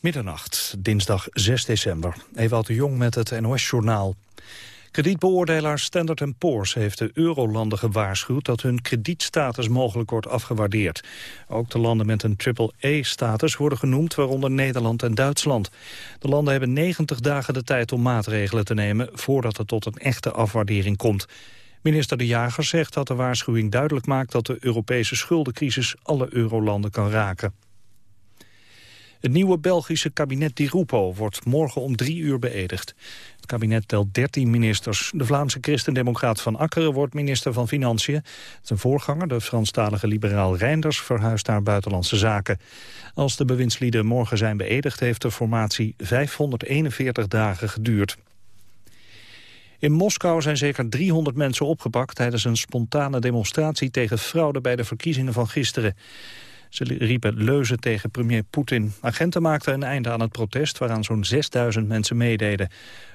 Middernacht, dinsdag 6 december. Ewout de Jong met het NOS-journaal. Kredietbeoordelaar Standard Poor's heeft de eurolanden gewaarschuwd dat hun kredietstatus mogelijk wordt afgewaardeerd. Ook de landen met een triple-A-status worden genoemd, waaronder Nederland en Duitsland. De landen hebben 90 dagen de tijd om maatregelen te nemen voordat het tot een echte afwaardering komt. Minister De Jager zegt dat de waarschuwing duidelijk maakt dat de Europese schuldencrisis alle eurolanden kan raken. Het nieuwe Belgische kabinet Di Rupo wordt morgen om drie uur beëdigd. Het kabinet telt 13 ministers. De Vlaamse christendemocraat Van Akkeren wordt minister van Financiën. Zijn voorganger, de Franstalige liberaal Reinders, verhuist naar Buitenlandse Zaken. Als de bewindslieden morgen zijn beëdigd, heeft de formatie 541 dagen geduurd. In Moskou zijn zeker 300 mensen opgepakt tijdens een spontane demonstratie tegen fraude bij de verkiezingen van gisteren. Ze riepen leuzen tegen premier Poetin. Agenten maakten een einde aan het protest waaraan zo'n 6000 mensen meededen.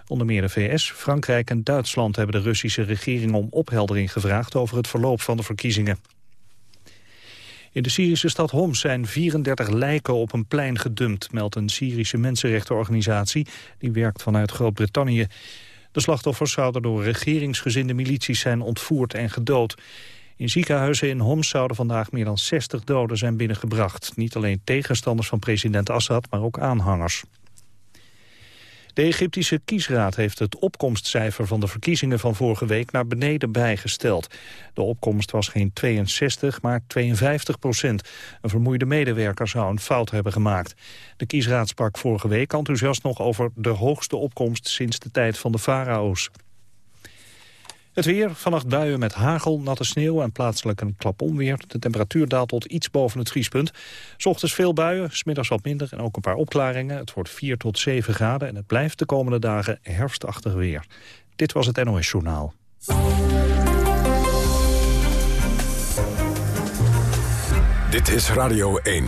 Onder meer de VS, Frankrijk en Duitsland hebben de Russische regering om opheldering gevraagd over het verloop van de verkiezingen. In de Syrische stad Homs zijn 34 lijken op een plein gedumpt, meldt een Syrische mensenrechtenorganisatie die werkt vanuit Groot-Brittannië. De slachtoffers zouden door regeringsgezinde milities zijn ontvoerd en gedood. In ziekenhuizen in Homs zouden vandaag meer dan 60 doden zijn binnengebracht. Niet alleen tegenstanders van president Assad, maar ook aanhangers. De Egyptische kiesraad heeft het opkomstcijfer van de verkiezingen van vorige week naar beneden bijgesteld. De opkomst was geen 62, maar 52 procent. Een vermoeide medewerker zou een fout hebben gemaakt. De kiesraad sprak vorige week enthousiast nog over de hoogste opkomst sinds de tijd van de farao's. Het weer, vannacht buien met hagel, natte sneeuw en plaatselijk een klap onweer. De temperatuur daalt tot iets boven het vriespunt. S ochtends veel buien, smiddags wat minder en ook een paar opklaringen. Het wordt 4 tot 7 graden en het blijft de komende dagen herfstachtig weer. Dit was het NOS Journaal. Dit is Radio 1.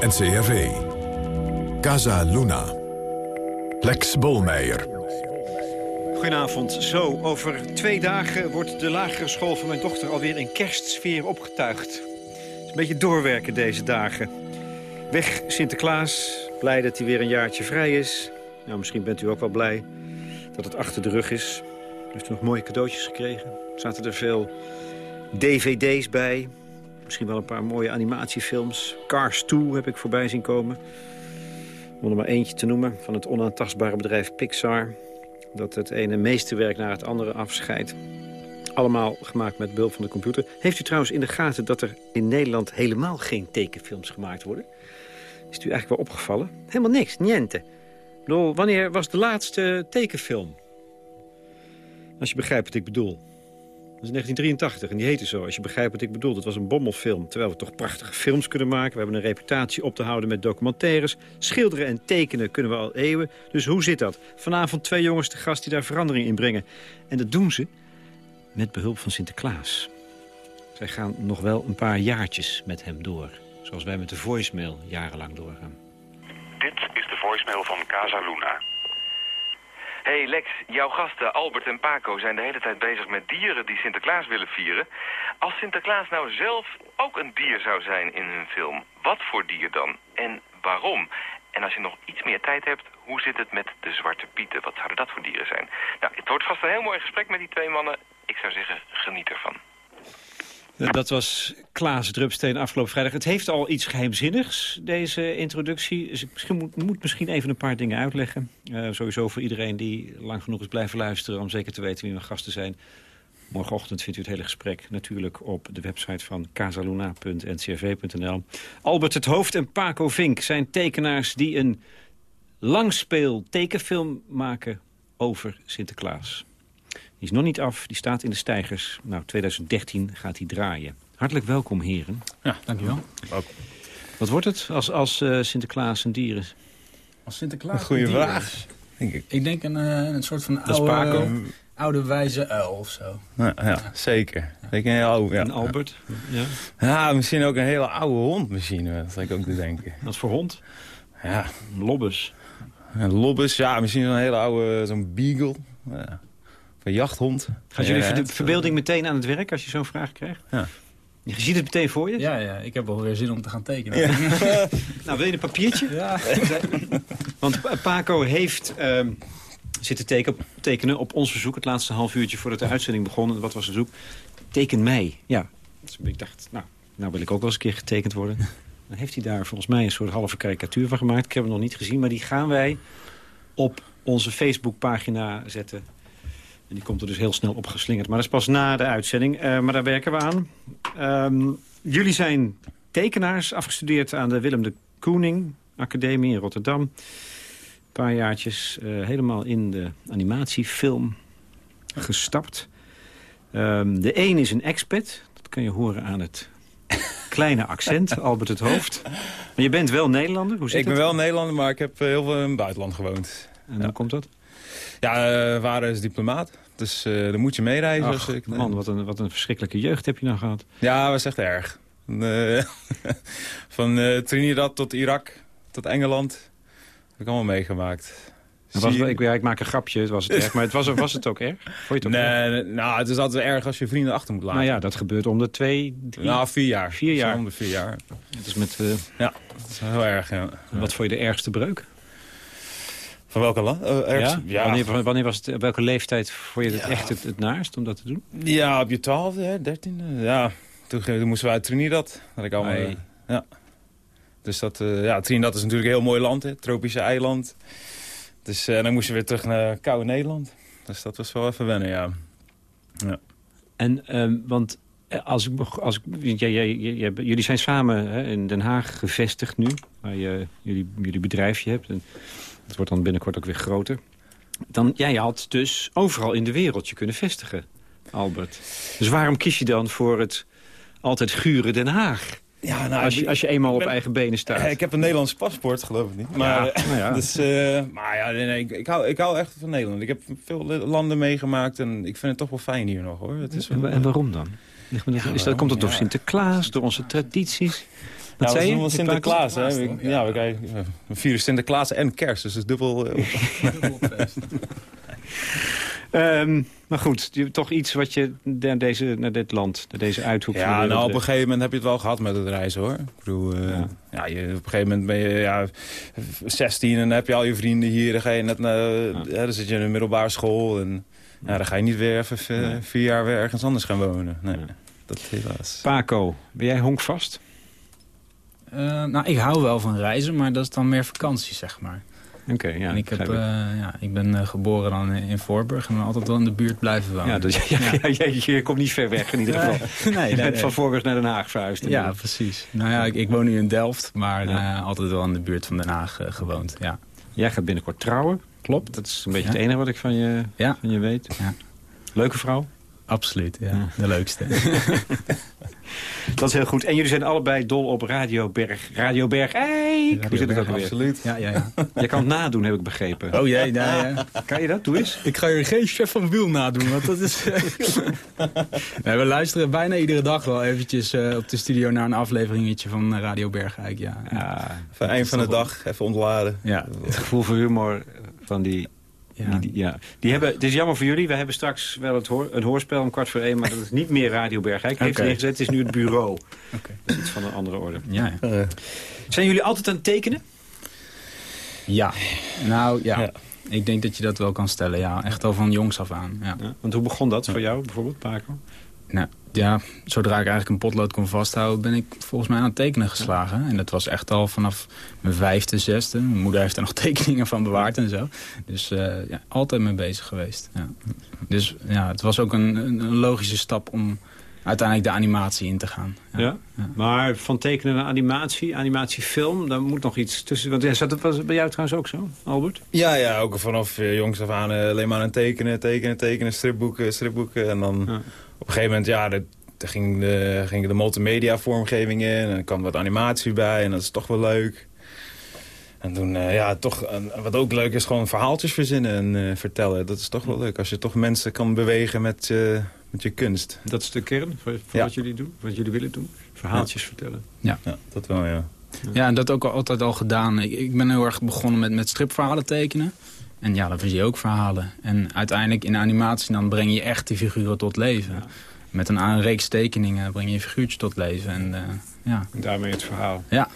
NCRV. Casa Luna. Lex Bolmeijer. Goedenavond. Zo, over twee dagen wordt de lagere school van mijn dochter alweer in kerstsfeer opgetuigd. Het is een beetje doorwerken deze dagen. Weg Sinterklaas, blij dat hij weer een jaartje vrij is. Nou, misschien bent u ook wel blij dat het achter de rug is. Heeft u nog mooie cadeautjes gekregen? Zaten er veel dvd's bij? Misschien wel een paar mooie animatiefilms. Cars 2 heb ik voorbij zien komen. Om er maar eentje te noemen van het onaantastbare bedrijf Pixar dat het ene meesterwerk naar het andere afscheidt. Allemaal gemaakt met behulp van de computer. Heeft u trouwens in de gaten dat er in Nederland helemaal geen tekenfilms gemaakt worden? Is u eigenlijk wel opgevallen? Helemaal niks, niente. Bedoel, wanneer was de laatste tekenfilm? Als je begrijpt wat ik bedoel. Dat is 1983 en die heette zo, als je begrijpt wat ik bedoel. Dat was een bommelfilm, terwijl we toch prachtige films kunnen maken. We hebben een reputatie op te houden met documentaires. Schilderen en tekenen kunnen we al eeuwen. Dus hoe zit dat? Vanavond twee jongens te gast die daar verandering in brengen. En dat doen ze met behulp van Sinterklaas. Zij gaan nog wel een paar jaartjes met hem door. Zoals wij met de voicemail jarenlang doorgaan. Dit is de voicemail van Casa Luna. Hey Lex, jouw gasten Albert en Paco zijn de hele tijd bezig met dieren die Sinterklaas willen vieren. Als Sinterklaas nou zelf ook een dier zou zijn in hun film, wat voor dier dan? En waarom? En als je nog iets meer tijd hebt, hoe zit het met de Zwarte Pieten? Wat zouden dat voor dieren zijn? Nou, het wordt vast een heel mooi gesprek met die twee mannen. Ik zou zeggen, geniet ervan. Dat was Klaas Drupsteen afgelopen vrijdag. Het heeft al iets geheimzinnigs, deze introductie. Dus ik moet, misschien even een paar dingen uitleggen. Uh, sowieso voor iedereen die lang genoeg is blijven luisteren... om zeker te weten wie mijn gasten zijn. Morgenochtend vindt u het hele gesprek natuurlijk op de website van casaluna.ncrv.nl. Albert het Hoofd en Paco Vink zijn tekenaars die een langspeel tekenfilm maken over Sinterklaas. Die is nog niet af, die staat in de stijgers. Nou, 2013 gaat hij draaien. Hartelijk welkom, heren. Ja, dankjewel. Wat wordt het als, als uh, Sinterklaas een dier is? Als Sinterklaas een goede vraag, denk ik. Ik denk een, uh, een soort van oude, oude wijze uil of zo. Ja, ja zeker. Ja. Een, heel oude, ja. een Albert? Ja. ja, misschien ook een hele oude hond misschien. Dat zou ik ook te denken. Wat voor hond? Ja. Een lobbes. Een lobbes, ja. Misschien een hele oude, zo'n beagle. Ja. Een jachthond. Gaat jullie de verbeelding meteen aan het werk als je zo'n vraag krijgt? Ja. Je ziet het meteen voor je? Ja, ja, ik heb wel weer zin om te gaan tekenen. nou, wil je een papiertje? Ja. Want Paco heeft uh, zitten teken, tekenen op ons verzoek... het laatste half uurtje voordat de uitzending begon. Wat was het verzoek? Teken mij. Ja, dus ik dacht, nou, nou wil ik ook wel eens een keer getekend worden. Dan heeft hij daar volgens mij een soort halve karikatuur van gemaakt. Ik heb hem nog niet gezien, maar die gaan wij op onze Facebookpagina zetten. En die komt er dus heel snel op geslingerd. Maar dat is pas na de uitzending. Uh, maar daar werken we aan. Um, jullie zijn tekenaars, afgestudeerd aan de Willem de Koening Academie in Rotterdam. Een paar jaartjes uh, helemaal in de animatiefilm gestapt. Um, de een is een expat. Dat kan je horen aan het kleine accent, Albert het Hoofd. Maar je bent wel Nederlander? Hoe zit ik ben het? wel Nederlander, maar ik heb heel veel in het buitenland gewoond. En hoe ja. komt dat? Ja, uh, vader is diplomaat. Dus uh, dan moet je meereizen. Ach, ik, man, wat een, wat een verschrikkelijke jeugd heb je nou gehad. Ja, was echt erg. Uh, van Trinidad tot Irak, tot Engeland. heb ik allemaal meegemaakt. Was, ik, ja, ik maak een grapje, het was het erg. Maar het was, was het ook erg? Vond je het ook nee, erg? Nou, het is altijd erg als je vrienden achter moet laten. Nou ja, dat gebeurt om de twee, drie... Nou, vier jaar. Vier jaar. Om de vier jaar. Het is met... Uh... Ja, dat is heel erg, ja. Wat vond je de ergste breuk? Van welke land? Uh, ja? ja? Wanneer, wanneer was het, welke leeftijd vond je het ja. echt het, het naarst om dat te doen? Ja, op je twaalfde, dertiende. Ja, toen, toen moesten we uit Trinidad. Dat ik allemaal, nee. ja. Dus dat, uh, ja, Trinidad is natuurlijk een heel mooi land, hè, tropische eiland. Dus uh, dan moest je weer terug naar koude Nederland. Dus dat was wel even wennen, ja. ja. En, um, want als ik, als ik, jij, jij, jij, jullie zijn samen hè, in Den Haag gevestigd nu, waar je jullie, jullie bedrijfje hebt. En het wordt dan binnenkort ook weer groter. Dan, jij had dus overal in de wereld je kunnen vestigen, Albert. Dus waarom kies je dan voor het altijd gure Den Haag? Ja, nou, als, je, als je eenmaal op eigen benen staat. Ik heb een Nederlands paspoort, geloof ik niet. Maar, ja, nou ja. dus, uh, maar ja, nee, nee, ik, ik, hou, ik hou echt van Nederland. Ik heb veel landen meegemaakt en ik vind het toch wel fijn hier nog, hoor. Het is wel, en waarom dan? Ja, is dat, komt het door Sinterklaas, door onze tradities? Wat nou, zei je? Sinterklaas, hè? Ja, ja, we, kijken, we vieren Sinterklaas en kerst, dus het is dubbel... Uh, Um, maar goed, toch iets wat je naar, deze, naar dit land, naar deze uithoek... Ja, nou, op een gegeven moment heb je het wel gehad met het reizen, hoor. Ik bedoel, uh, ja. ja. je, op een gegeven moment ben je ja, 16 en dan heb je al je vrienden hier. Dan, ga je net naar, ja. ja, dan zit je in een middelbare school en ja, dan ga je niet weer even nee. vier jaar weer ergens anders gaan wonen. Nee, dat helaas. Paco, ben jij honkvast? Uh, nou, ik hou wel van reizen, maar dat is dan meer vakantie, zeg maar. Oké, okay, ja. En ik, heb, uh, ja, ik ben uh, geboren dan in Voorburg en ben altijd wel in de buurt blijven wonen. Ja, dus, ja, ja. ja je, je, komt niet ver weg in ieder geval. nee, nee, je bent nee. van Voorburg naar Den Haag verhuisd. Ja, precies. Nou ja, ik, ik, woon nu in Delft, maar ja. uh, altijd wel in de buurt van Den Haag gewoond. Ja. Jij gaat binnenkort trouwen, klopt. Dat is een beetje het enige wat ik van je, van je weet. Leuke vrouw? Absoluut, ja. De leukste. Dat is heel goed. En jullie zijn allebei dol op Radio Berg. Radio Berg, hey! Hoe zit het ook alweer? Absoluut. Ja, ja, ja. Je kan het nadoen, heb ik begrepen. Oh jee, nou ja. Kan je dat? Doe eens. Ik ga je geen chef van wiel nadoen, want dat is... nee, we luisteren bijna iedere dag wel eventjes uh, op de studio naar een afleveringetje van Radio Bergijk. Ja. ja van eind van de dag, even ontladen. Ja. Het gevoel voor humor van die ja. Die, ja. die hebben, het is jammer voor jullie. We hebben straks wel het hoor, een hoorspel om kwart voor één. Maar dat is niet meer Radio Bergijk. Heeft okay. neergezet. Het is nu het bureau. Okay. Dat is iets van een andere orde. Ja, ja. Uh. Zijn jullie altijd aan het tekenen? Ja. Nou, ja. ja. Ik denk dat je dat wel kan stellen. Ja, echt al van jongs af aan. Ja. Want hoe begon dat voor jou bijvoorbeeld, Paco? Nou, ja, zodra ik eigenlijk een potlood kon vasthouden... ben ik volgens mij aan het tekenen geslagen. En dat was echt al vanaf mijn vijfde, zesde. Mijn moeder heeft er nog tekeningen van bewaard en zo. Dus uh, ja, altijd mee bezig geweest. Ja. Dus ja, het was ook een, een, logische stap om uiteindelijk de animatie in te gaan. Ja, ja? ja. maar van tekenen naar animatie, animatiefilm... daar moet nog iets tussen... Want ja, dat was bij jou trouwens ook zo, Albert? Ja, ja ook vanaf uh, jongs af aan uh, alleen maar aan tekenen, tekenen, tekenen... stripboeken, stripboeken en dan... Op een gegeven moment, ja, daar ging de, ging de multimedia vormgeving in. En er kwam wat animatie bij en dat is toch wel leuk. En toen, uh, ja, toch, uh, wat ook leuk is, gewoon verhaaltjes verzinnen en uh, vertellen. Dat is toch wel leuk, als je toch mensen kan bewegen met, met je kunst. Dat is de kern van ja. wat jullie doen, wat jullie willen doen? Verhaaltjes ja. vertellen. Ja. ja, dat wel, ja. Ja, en dat ook altijd al gedaan. Ik, ik ben heel erg begonnen met, met stripverhalen tekenen. En ja, dan verzin je ook verhalen. En uiteindelijk in de animatie dan breng je echt die figuren tot leven. Ja. met een, een reeks tekeningen breng je een figuurtje tot leven. En, ja. Daarmee het verhaal. Ja.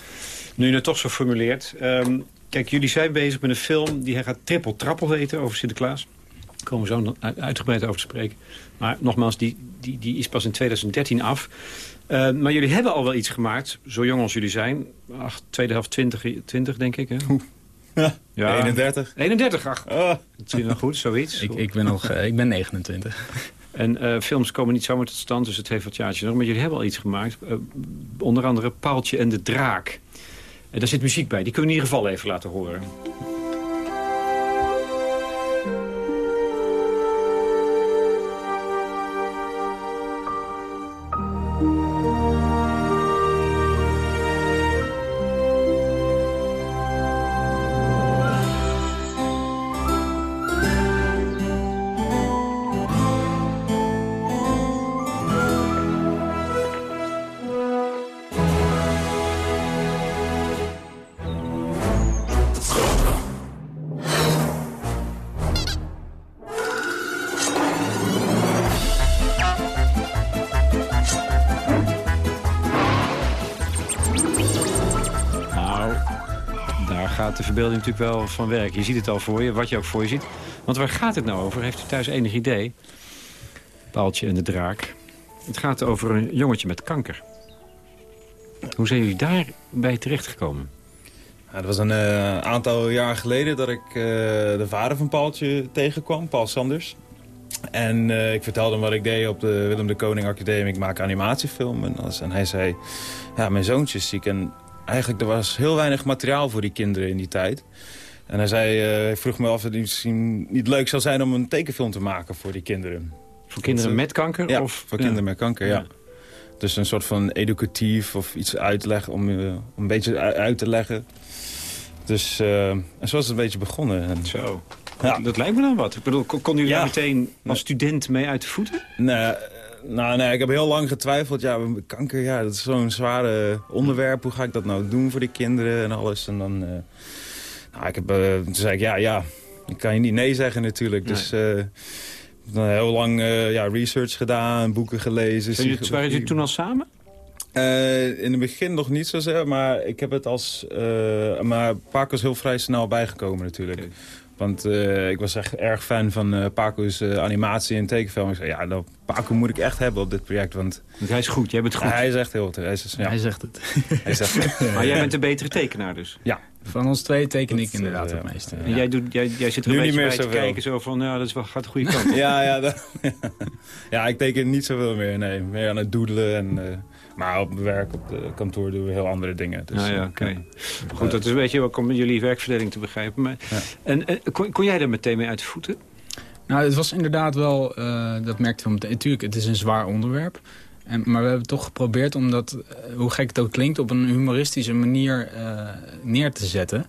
Nu je het toch zo formuleert. Ehm, kijk, jullie zijn bezig met een film die gaat Trippel Trappel heten over Sinterklaas. Daar komen we zo uitgebreid over te spreken. Maar nogmaals, die, die, die is pas in 2013 af. Uh, maar jullie hebben al wel iets gemaakt, zo jong als jullie zijn. Ach, tweede helft 20, 20 denk ik, hè? Ja, ja, 31. 31, ach. Oh. Misschien nog goed, zoiets. ik, ik, ben nog, uh, ik ben 29. En uh, films komen niet zomaar tot stand, dus het heeft wat jaartjes nog. Maar jullie hebben al iets gemaakt. onder andere Paaltje en de Draak. En daar zit muziek bij, die kunnen we in ieder geval even laten horen. Verbeelding natuurlijk wel van werk. Je ziet het al voor je, wat je ook voor je ziet. Want waar gaat het nou over? Heeft u thuis enig idee? Paaltje en de draak. Het gaat over een jongetje met kanker. Hoe zijn jullie daarbij terechtgekomen? Ja, dat was een uh, aantal jaar geleden dat ik uh, de vader van Paaltje tegenkwam, Paul Sanders. En uh, ik vertelde hem wat ik deed op de Willem de Koning Academie. Ik maak animatiefilmen. En hij zei, ja, mijn zoontje is ziek en eigenlijk er was heel weinig materiaal voor die kinderen in die tijd. En hij, zei, uh, hij vroeg me of het misschien niet leuk zou zijn om een tekenfilm te maken voor die kinderen. Voor kinderen met kanker? Ja, of? voor kinderen met kanker, ja. Dus een soort van educatief of iets uitleggen om, uh, om een beetje uit te leggen. Dus en zo is het een beetje begonnen. En, zo. Ja. Dat lijkt me dan wat. Ik bedoel, kon u daar meteen als student mee uit de voeten? Nee, nou, nee, ik heb heel lang getwijfeld. Ja, kanker, ja, dat is zo'n zware onderwerp. Hoe ga ik dat nou doen voor die kinderen en alles? En dan, uh, nou, ik heb, uh, toen zei ik, ja, ja, ik kan je niet nee zeggen natuurlijk. Dus uh, heel lang ja, research gedaan, boeken gelezen. Zijn jullie, waren jullie toen al samen? in het begin nog niet zozeer, maar ik heb het als... maar Paco is heel vrij snel bijgekomen natuurlijk. Want uh, ik was echt erg fan van uh, Paco's uh, animatie en tekenfilm. Ik zei, ja, nou, Paco moet ik echt hebben op dit project. Want, want hij is goed, jij bent goed. hij is echt heel goed. Hij, is, ja. hij zegt het. hij zegt het. maar jij bent een betere tekenaar dus? Ja. Van ons twee teken ik inderdaad het meeste. En jij, doet, jij, jij zit er nu een beetje bij te kijken zo van, ja, dat is wel, gaat de goede kant. ja, ja, dat, ja, ik teken niet zoveel meer. Nee, meer aan het doedelen en... Maar op werk, op de kantoor doen we heel andere dingen. Dus, ah, ja, oké. Goed, dat is een beetje ook om jullie werkverdeling te begrijpen. Maar, En, en kon, kon, jij er meteen mee uit de voeten? Nou, het was inderdaad wel, uh, dat merkte we meteen. Natuurlijk, het is een zwaar onderwerp. En, maar we hebben toch geprobeerd om dat, hoe gek het ook klinkt... op een humoristische manier uh, neer te zetten.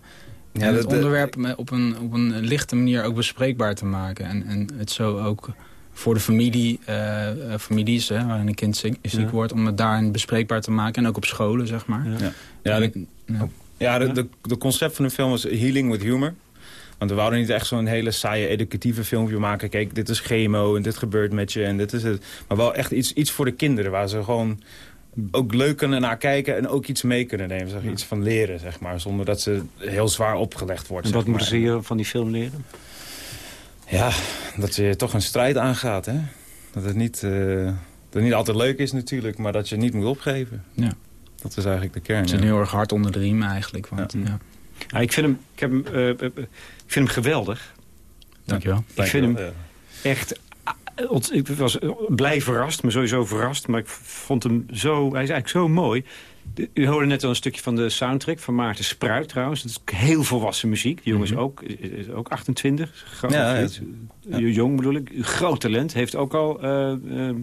Ja, en het onderwerp op een, op een lichte manier ook bespreekbaar te maken. En, en het zo ook voor de familie, uh, families, hè, waarin een kind ziek, ziek wordt... om het daarin bespreekbaar te maken. En ook op scholen, zeg maar. Ja, ja, de, ja. de, de, de, concept van de film is healing with humor. Want we wouden niet echt zo'n hele saaie educatieve filmpje maken. Kijk, dit is chemo en dit gebeurt met je en dit is het. Maar wel echt iets, iets voor de kinderen waar ze gewoon ook leuk kunnen naar kijken en ook iets mee kunnen nemen. Zeg, Iets van leren, zeg maar. Zonder dat ze heel zwaar opgelegd wordt. En wat moeten ze hier van die film leren? Ja, dat je toch een strijd aangaat. Hè? Dat, het niet, uh, dat het niet altijd leuk is natuurlijk, maar dat je niet moet opgeven. Ja. Dat is eigenlijk de kern. Het zit heel erg hard onder de riem eigenlijk. Want, ja. Ja. ja. ik vind hem, ik heb hem, uh, ik vind hem geweldig. Dankjewel. Ik vind hem echt... Ik was blij verrast, maar sowieso verrast. Maar ik vond hem zo... Hij is eigenlijk zo mooi. U hoorde net al een stukje van de soundtrack van Maarten Spruit trouwens. Dat is heel volwassen muziek. Die jongen is mhm. ook, is ook 28. Groot, ja, ja. Jong bedoel ik. Groot talent. Heeft ook al uh, uh,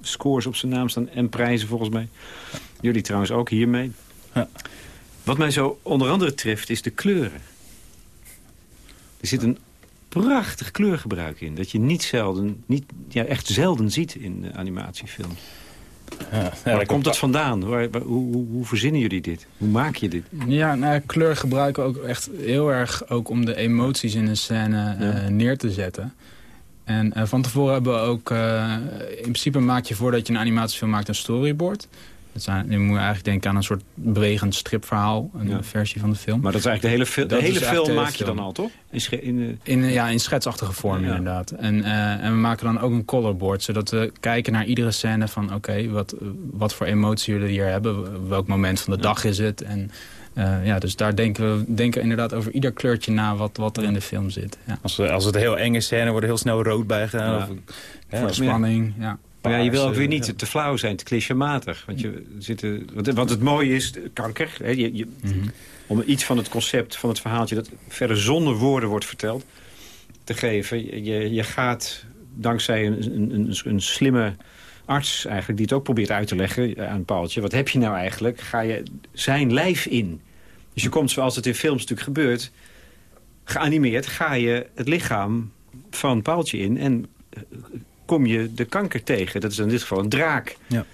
scores op zijn naam staan en prijzen volgens mij. Jullie trouwens ook hiermee. Ja. Wat mij zo onder andere treft is de kleuren. Er zit een prachtig kleurgebruik in. Dat je niet zelden, niet, ja, echt zelden ziet in animatiefilms. Ja, Waar komt dat vandaan? Waar, hoe, hoe, hoe, verzinnen jullie dit? Hoe maak je dit? Ja, nou, kleur gebruiken we ook echt heel erg ook om de emoties in een scène uh, neer te zetten. En uh, van tevoren hebben we ook... Uh, in principe maak je voordat je een animatiefilm maakt een storyboard. Dat zijn, nu moet je eigenlijk denken aan een soort bewegend stripverhaal. Een Ja. versie van de film. Maar dat is eigenlijk de hele, fil- de hele film de maak je film. dan al, toch? In, in de... In, ja, in schetsachtige vorm Ja. inderdaad. En, eh, en we maken dan ook een colorboard. Zodat we kijken naar iedere scène van... oké, wat, wat voor emotie jullie hier hebben. Welk moment van de dag is het. En, eh, ja, dus daar denken we denken inderdaad over ieder kleurtje na... wat, wat er in de film zit. Ja. Als, als het een heel enge scène wordt er heel snel rood bij gedaan. Ja. Of, ja, Voor spanning, ja. Maar ja, je wil ook weer niet te flauw zijn, te clichématig. Want, je zitten, want, het mooie is, kanker. Hè, je, je, Mhm. Om iets van het concept, van het verhaaltje... dat verder zonder woorden wordt verteld, te geven. Je, je gaat dankzij een, een, een, een slimme arts eigenlijk... die het ook probeert uit te leggen aan Paaltje... wat heb je nou eigenlijk? Ga je zijn lijf in. Dus je komt, zoals het in films natuurlijk gebeurt... geanimeerd, ga je het lichaam van Paaltje in... en kom je de kanker tegen. Dat is in dit geval een draak. Ja.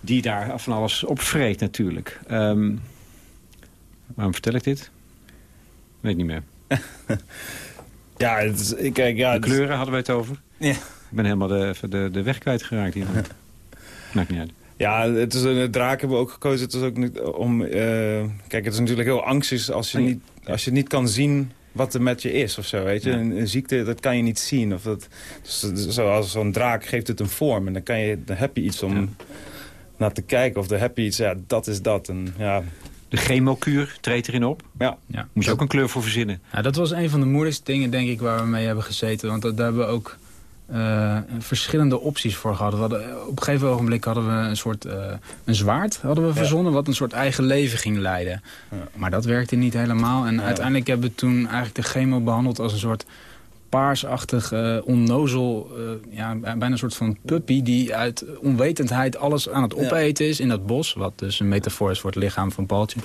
Die daar van alles opvreet natuurlijk. Ehm, waarom vertel ik dit? Weet niet meer. Ja, het is, ik- kijk, ja, De het kleuren hadden we het over. Ja. Ik ben helemaal de, de, de weg kwijtgeraakt hier. Maakt niet uit. Ja, het is een draak hebben we ook gekozen. Het is ook niet om. eh, kijk, het is natuurlijk heel angstig als je, niet, als je niet kan zien wat er met je is of zo. Weet je? Ja. Een, een ziekte, dat kan je niet zien. Of dat, dus, zoals zo'n draak geeft het een vorm. En dan, kan je, dan heb je iets om Ja. naar te kijken. Of dan heb je iets, ja, dat is dat. En, ja, De chemokuur treedt erin op. ja. ja. Moet je ook een kleur voor verzinnen. Ja, dat was een van de moeilijkste dingen, denk ik, waar we mee hebben gezeten. Want dat, daar hebben we ook eh, verschillende opties voor gehad. We hadden, op een gegeven ogenblik hadden we een soort eh, een zwaard hadden we verzonnen... wat een soort eigen leven ging leiden. Ja. Maar dat werkte niet helemaal. En Ja. uiteindelijk hebben we toen eigenlijk de chemo behandeld als een soort paarsachtig, eh, onnozel, eh, ja, bijna een soort van puppy... die uit onwetendheid alles aan het opeten is in dat bos. Wat dus een metafoor is voor het lichaam van Paultje.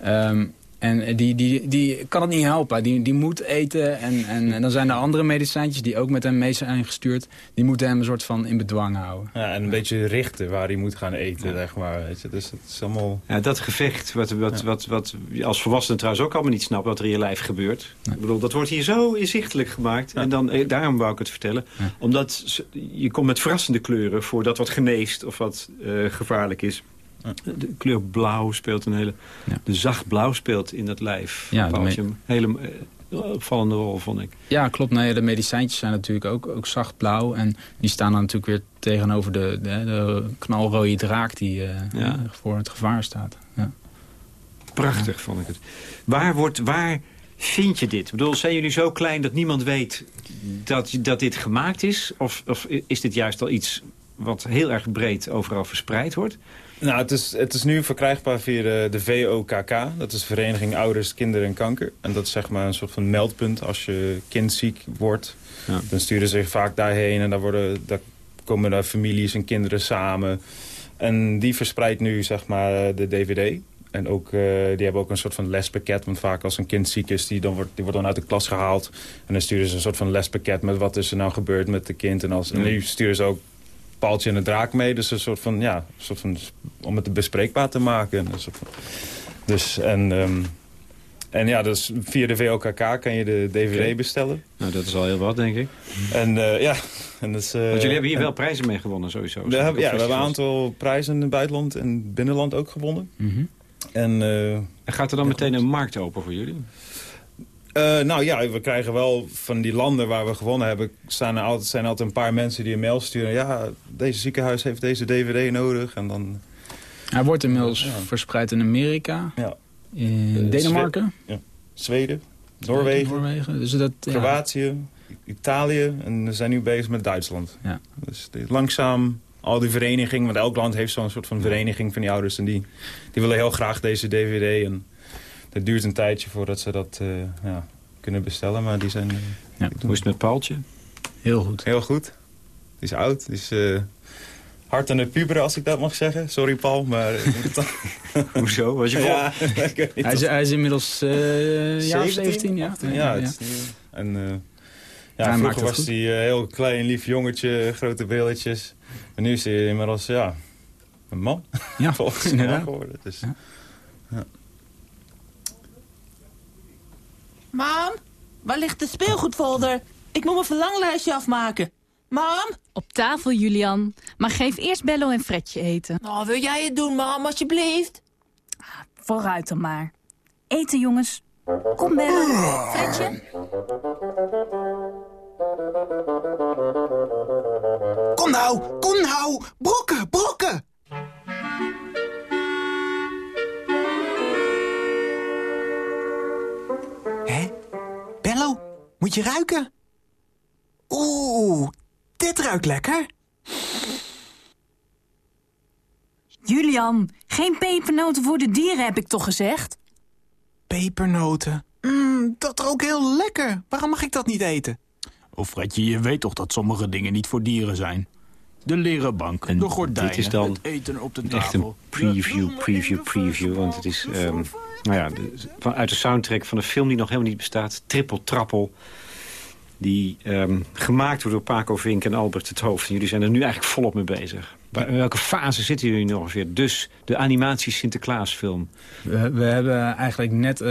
Ehm, en die, die, die kan het niet helpen. Die, die moet eten. En, en, en dan zijn er andere medicijntjes die ook met hem mee zijn gestuurd. Die moeten hem een soort van in bedwang houden. ja, en een beetje richten waar hij moet gaan eten, zeg maar. Weet je? Dus het is allemaal... Ja, dat gevecht, wat, wat, wat, wat je als volwassene trouwens ook allemaal niet snapt... wat er in je lijf gebeurt. Ik bedoel, dat wordt hier zo inzichtelijk gemaakt. En dan, eh, daarom wou ik het vertellen. Ja. Omdat je komt met verrassende kleuren... voor dat wat geneest of wat eh, gevaarlijk is. De kleur blauw speelt een hele... Ja. De zacht blauw speelt in dat lijf. Ja. Een hele eh, opvallende rol, vond ik. Ja, klopt. Nee, de medicijntjes zijn natuurlijk ook, ook zacht blauw. En die staan dan natuurlijk weer tegenover de, de, de knalrode draak... die eh, Ja. voor het gevaar staat. Ja. Prachtig vond ik het. Waar, wordt, waar vind je dit? Ik bedoel, zijn jullie zo klein dat niemand weet dat, dat dit gemaakt is? Of, of is dit juist al iets wat heel erg breed overal verspreid wordt? Nou, het is, het is nu verkrijgbaar via de, de VOKK. Dat is Vereniging Ouders, Kinderen en Kanker. En dat is zeg maar een soort van meldpunt als je kind ziek wordt. Ja. Dan sturen ze zich vaak daarheen en daar, worden, daar komen daar families en kinderen samen. En die verspreidt nu zeg maar de DVD. En ook, eh, die hebben ook een soort van lespakket. Want vaak als een kind ziek is, die, dan wordt, die wordt dan uit de klas gehaald. En dan sturen ze een soort van lespakket met wat is er nou gebeurd met de kind. En, als, en nu sturen ze ook paaltje en een draak mee. Dus een soort van, ja, een soort van, om het bespreekbaar te maken. Dus, en, ehm, en ja, dus via de VOKK kan je de DVD bestellen. Nou, dat is al heel wat, denk ik. En eh, ja, en dus, Want jullie hebben hier wel prijzen mee gewonnen, sowieso. we hebben, ja, we hebben een aantal prijzen in het buitenland en binnenland ook gewonnen. Mhm. En eh, En gaat er dan meteen een markt open voor jullie? Eh, nou ja, we krijgen wel van die landen waar we gewonnen hebben... Zijn er altijd, zijn altijd een paar mensen die een mail sturen. Ja, deze ziekenhuis heeft deze dvd nodig. En dan, Hij wordt inmiddels Ja. verspreid in Amerika, ja, in Eh, Denemarken, Zweden, Noorwegen, Noorwegen. Dus dat, ja. Kroatië, Italië. En we zijn nu bezig met Duitsland. Ja. Dus langzaam al die vereniging... Want elk land heeft zo'n soort van vereniging van die ouders. En die, die willen heel graag deze dvd. En het duurt een tijdje voordat ze dat eh, ja, kunnen bestellen. Maar die zijn... eh, Ja. Hoe is het met Paaltje? Heel goed. Heel goed. Die is oud. Die is eh, hard aan het puberen, als ik dat mag zeggen. Sorry, Paul, maar... Hoezo? Was je vol? ja, Hij is, of- hij is inmiddels eh jaar of 17, ja. 18? Ja, het is nu- en, eh, ja, Hij vroeger was hij een heel klein, lief jongetje, grote billetjes. En nu is hij inmiddels, ja, een man. Ja, Volgens mij geworden. Dus, Ja. Mam, waar ligt de speelgoedfolder? Ik moet mijn verlanglijstje afmaken. Mam? Op tafel, Julian. Maar geef eerst Bello en Fredje eten. Oh, wil jij het doen, mam, alsjeblieft? Vooruit dan maar. Eten, jongens. Kom, Bello. Fredje. Kom nou, kom nou. Brokken, brokken. Moet je ruiken? Oeh, dit ruikt lekker. Julian, geen pepernoten voor de dieren, heb ik toch gezegd? Pepernoten. Mmm, dat rookt heel lekker. Waarom mag ik dat niet eten? Oh, Fredje, je weet toch dat sommige dingen niet voor dieren zijn? De leren bank, En de gordijnen, dit is dan het eten op de Echt een tafel. preview, preview, preview. Want het is ehm, nou ja, de, van, uit de soundtrack van een film die nog helemaal niet bestaat. Triple Trappel. Die ehm, gemaakt wordt door Paco Vink en Albert het Hoofd. En jullie zijn er nu eigenlijk volop mee bezig. Waar- In welke fase zitten jullie nu ongeveer? Dus de animatie Sinterklaasfilm. We, we hebben eigenlijk net eh,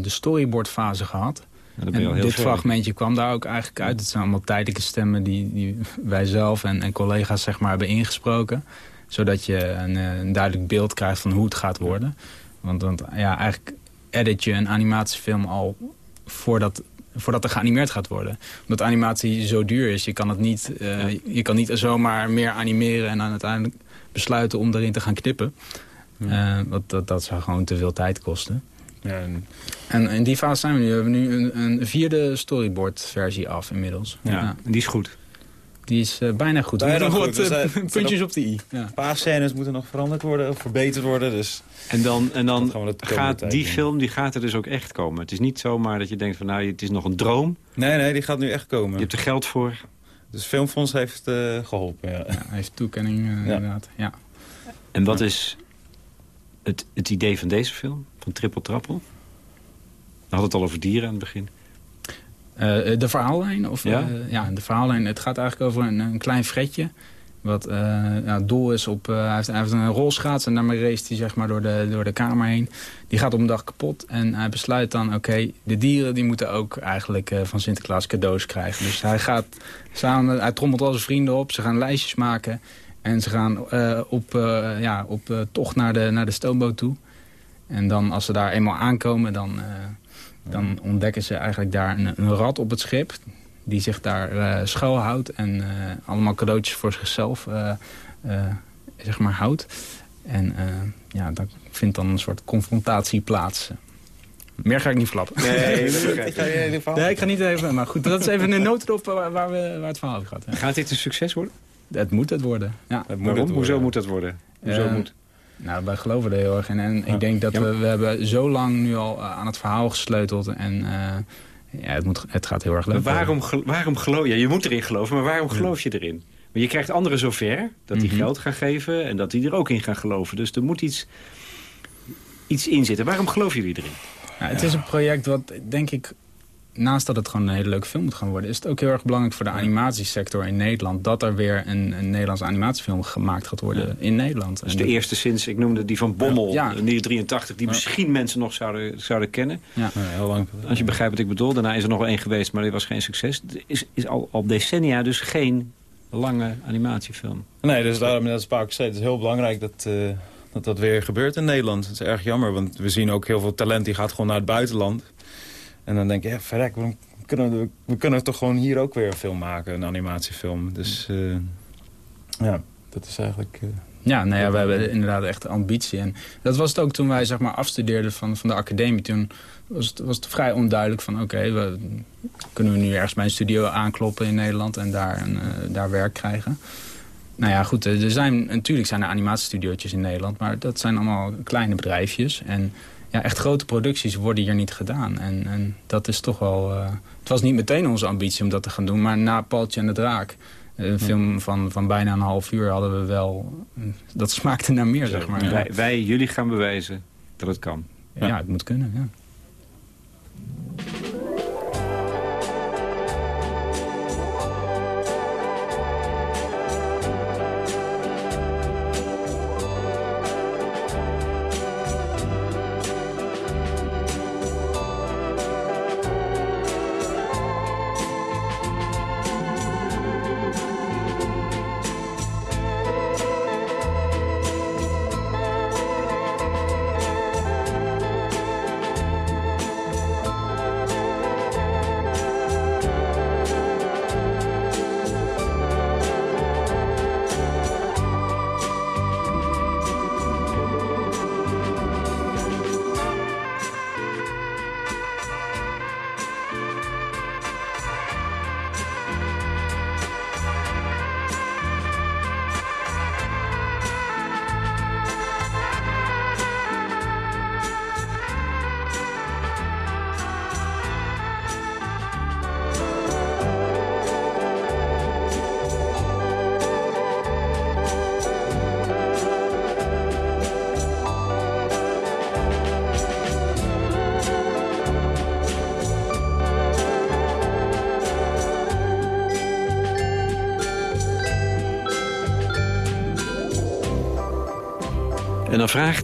de storyboardfase gehad. En dit fragmentje kwam daar ook eigenlijk uit. Het zijn allemaal tijdelijke stemmen die, die wij zelf en, en collega's zeg maar, hebben ingesproken. Zodat je een, eh, een duidelijk beeld krijgt van hoe het gaat worden. Want, want ja, eigenlijk edit je een animatiefilm al voordat, voordat er geanimeerd gaat worden. Omdat animatie zo duur is. Je kan, het niet, eh, je kan niet zomaar meer animeren en dan uiteindelijk besluiten om erin te gaan knippen. Eh, want dat, dat zou gewoon te veel tijd kosten. Ja, en- En in die fase zijn we nu. We hebben nu een, een vierde storyboard versie af inmiddels. Ja, en die is goed. Die is eh, bijna goed. Er Bijna nog goed. wat We eh, zijn- puntjes op de i. Ja. Een paar scènes moeten nog veranderd worden of verbeterd worden. Dus En dan, en dan gaat die film die gaat er dus ook echt komen. Het is niet zomaar dat je denkt van nou, het is nog een droom. nee, nee, die gaat nu echt komen. Je hebt er geld voor. Dus Filmfonds heeft eh, geholpen, ja. Ja, hij heeft toekenning eh, inderdaad. Ja. En wat is het, het idee van deze film? Van Triple Trappel? We hadden het al over dieren aan het begin. Eh, de verhaallijn? Of, Ja? eh, ja, de verhaallijn. Het gaat eigenlijk over een, een klein fretje. Wat eh, ja, doel is op... hij, heeft, hij heeft een rolschaats en daarmee race hij zeg maar, door, de, door de kamer heen. Die gaat op een dag kapot. En hij besluit dan, oké, de dieren die moeten ook eigenlijk van Sinterklaas cadeaus krijgen. Dus hij gaat samen, hij trommelt al zijn vrienden op. Ze gaan lijstjes maken. En ze gaan op, ja, op tocht naar de, naar de stoomboot toe. En dan als ze daar eenmaal aankomen, dan, eh, dan ontdekken ze eigenlijk daar een, een rat op het schip. Die zich daar eh schuilhoudt en eh, allemaal cadeautjes voor zichzelf eh, eh, zeg maar houdt. En eh, ja, daar vindt dan een soort confrontatie plaats. Meer ga ik niet flappen. Nee, Ik ga je hele verhaal- Nee, ik ga niet even... Maar goed, dat is even een notendop waar, waar, we, waar het verhaal over gaat. Gaat dit een succes worden? Het moet het worden, ja. Het moet Waarom? het worden. Hoezo moet dat worden? Hoezo moet? Nou, wij geloven er heel erg in. En ik denk dat Ja, we, we hebben zo lang nu al eh, aan het verhaal gesleuteld. En eh, ja, het, moet, het gaat heel erg leuk Maar waarom, waarom geloof je? Je moet erin geloven, maar waarom geloof je erin? Maar je krijgt anderen zover dat die Mhm. geld gaan geven en dat die er ook in gaan geloven. Dus er moet iets, iets in zitten. Waarom geloven jullie erin? Ja, het is een project wat, denk ik, naast dat het gewoon een hele leuke film moet gaan worden... is het ook heel erg belangrijk voor de animatiesector in Nederland... dat er weer een, een Nederlandse animatiefilm gemaakt gaat worden in Nederland. Dus de dat- eerste sinds, ik noemde die van Bommel, Ja. ja. 1983... die misschien mensen nog zouden, zouden kennen. Ja. Ja, heel lang. Als je begrijpt wat ik bedoel. Daarna is er nog wel één geweest, maar die was geen succes. Er is, is al, al decennia dus geen lange animatiefilm. Nee, dus daarom, dat is Paco zei, het is heel belangrijk dat, eh, dat dat weer gebeurt in Nederland. Het is erg jammer, want we zien ook heel veel talent die gaat gewoon naar het buitenland. En dan denk je, ja, verrek, waarom kunnen we, we kunnen toch gewoon hier ook weer een film maken, een animatiefilm. Dus eh, ja, dat is eigenlijk... eh, Ja, nou ja, we hebben inderdaad echt ambitie. En dat was het ook toen wij zeg maar, afstudeerden van, van de academie. Toen was het, was het vrij onduidelijk van... oké, we kunnen we nu ergens bij een studio aankloppen in Nederland... en daar, een, eh, daar werk krijgen. Nou ja, goed, er zijn, natuurlijk zijn er animatiestudiootjes in Nederland... maar dat zijn allemaal kleine bedrijfjes. En ja, echt grote producties worden hier niet gedaan. En, en dat is toch wel... eh, het was niet meteen onze ambitie om dat te gaan doen... maar na Paltje en de Draak... Een film van, van bijna een half uur hadden we wel... Dat smaakte naar meer, zeg maar. Ja, Wij, wij, jullie gaan bewijzen dat het kan. ja het moet kunnen, ja.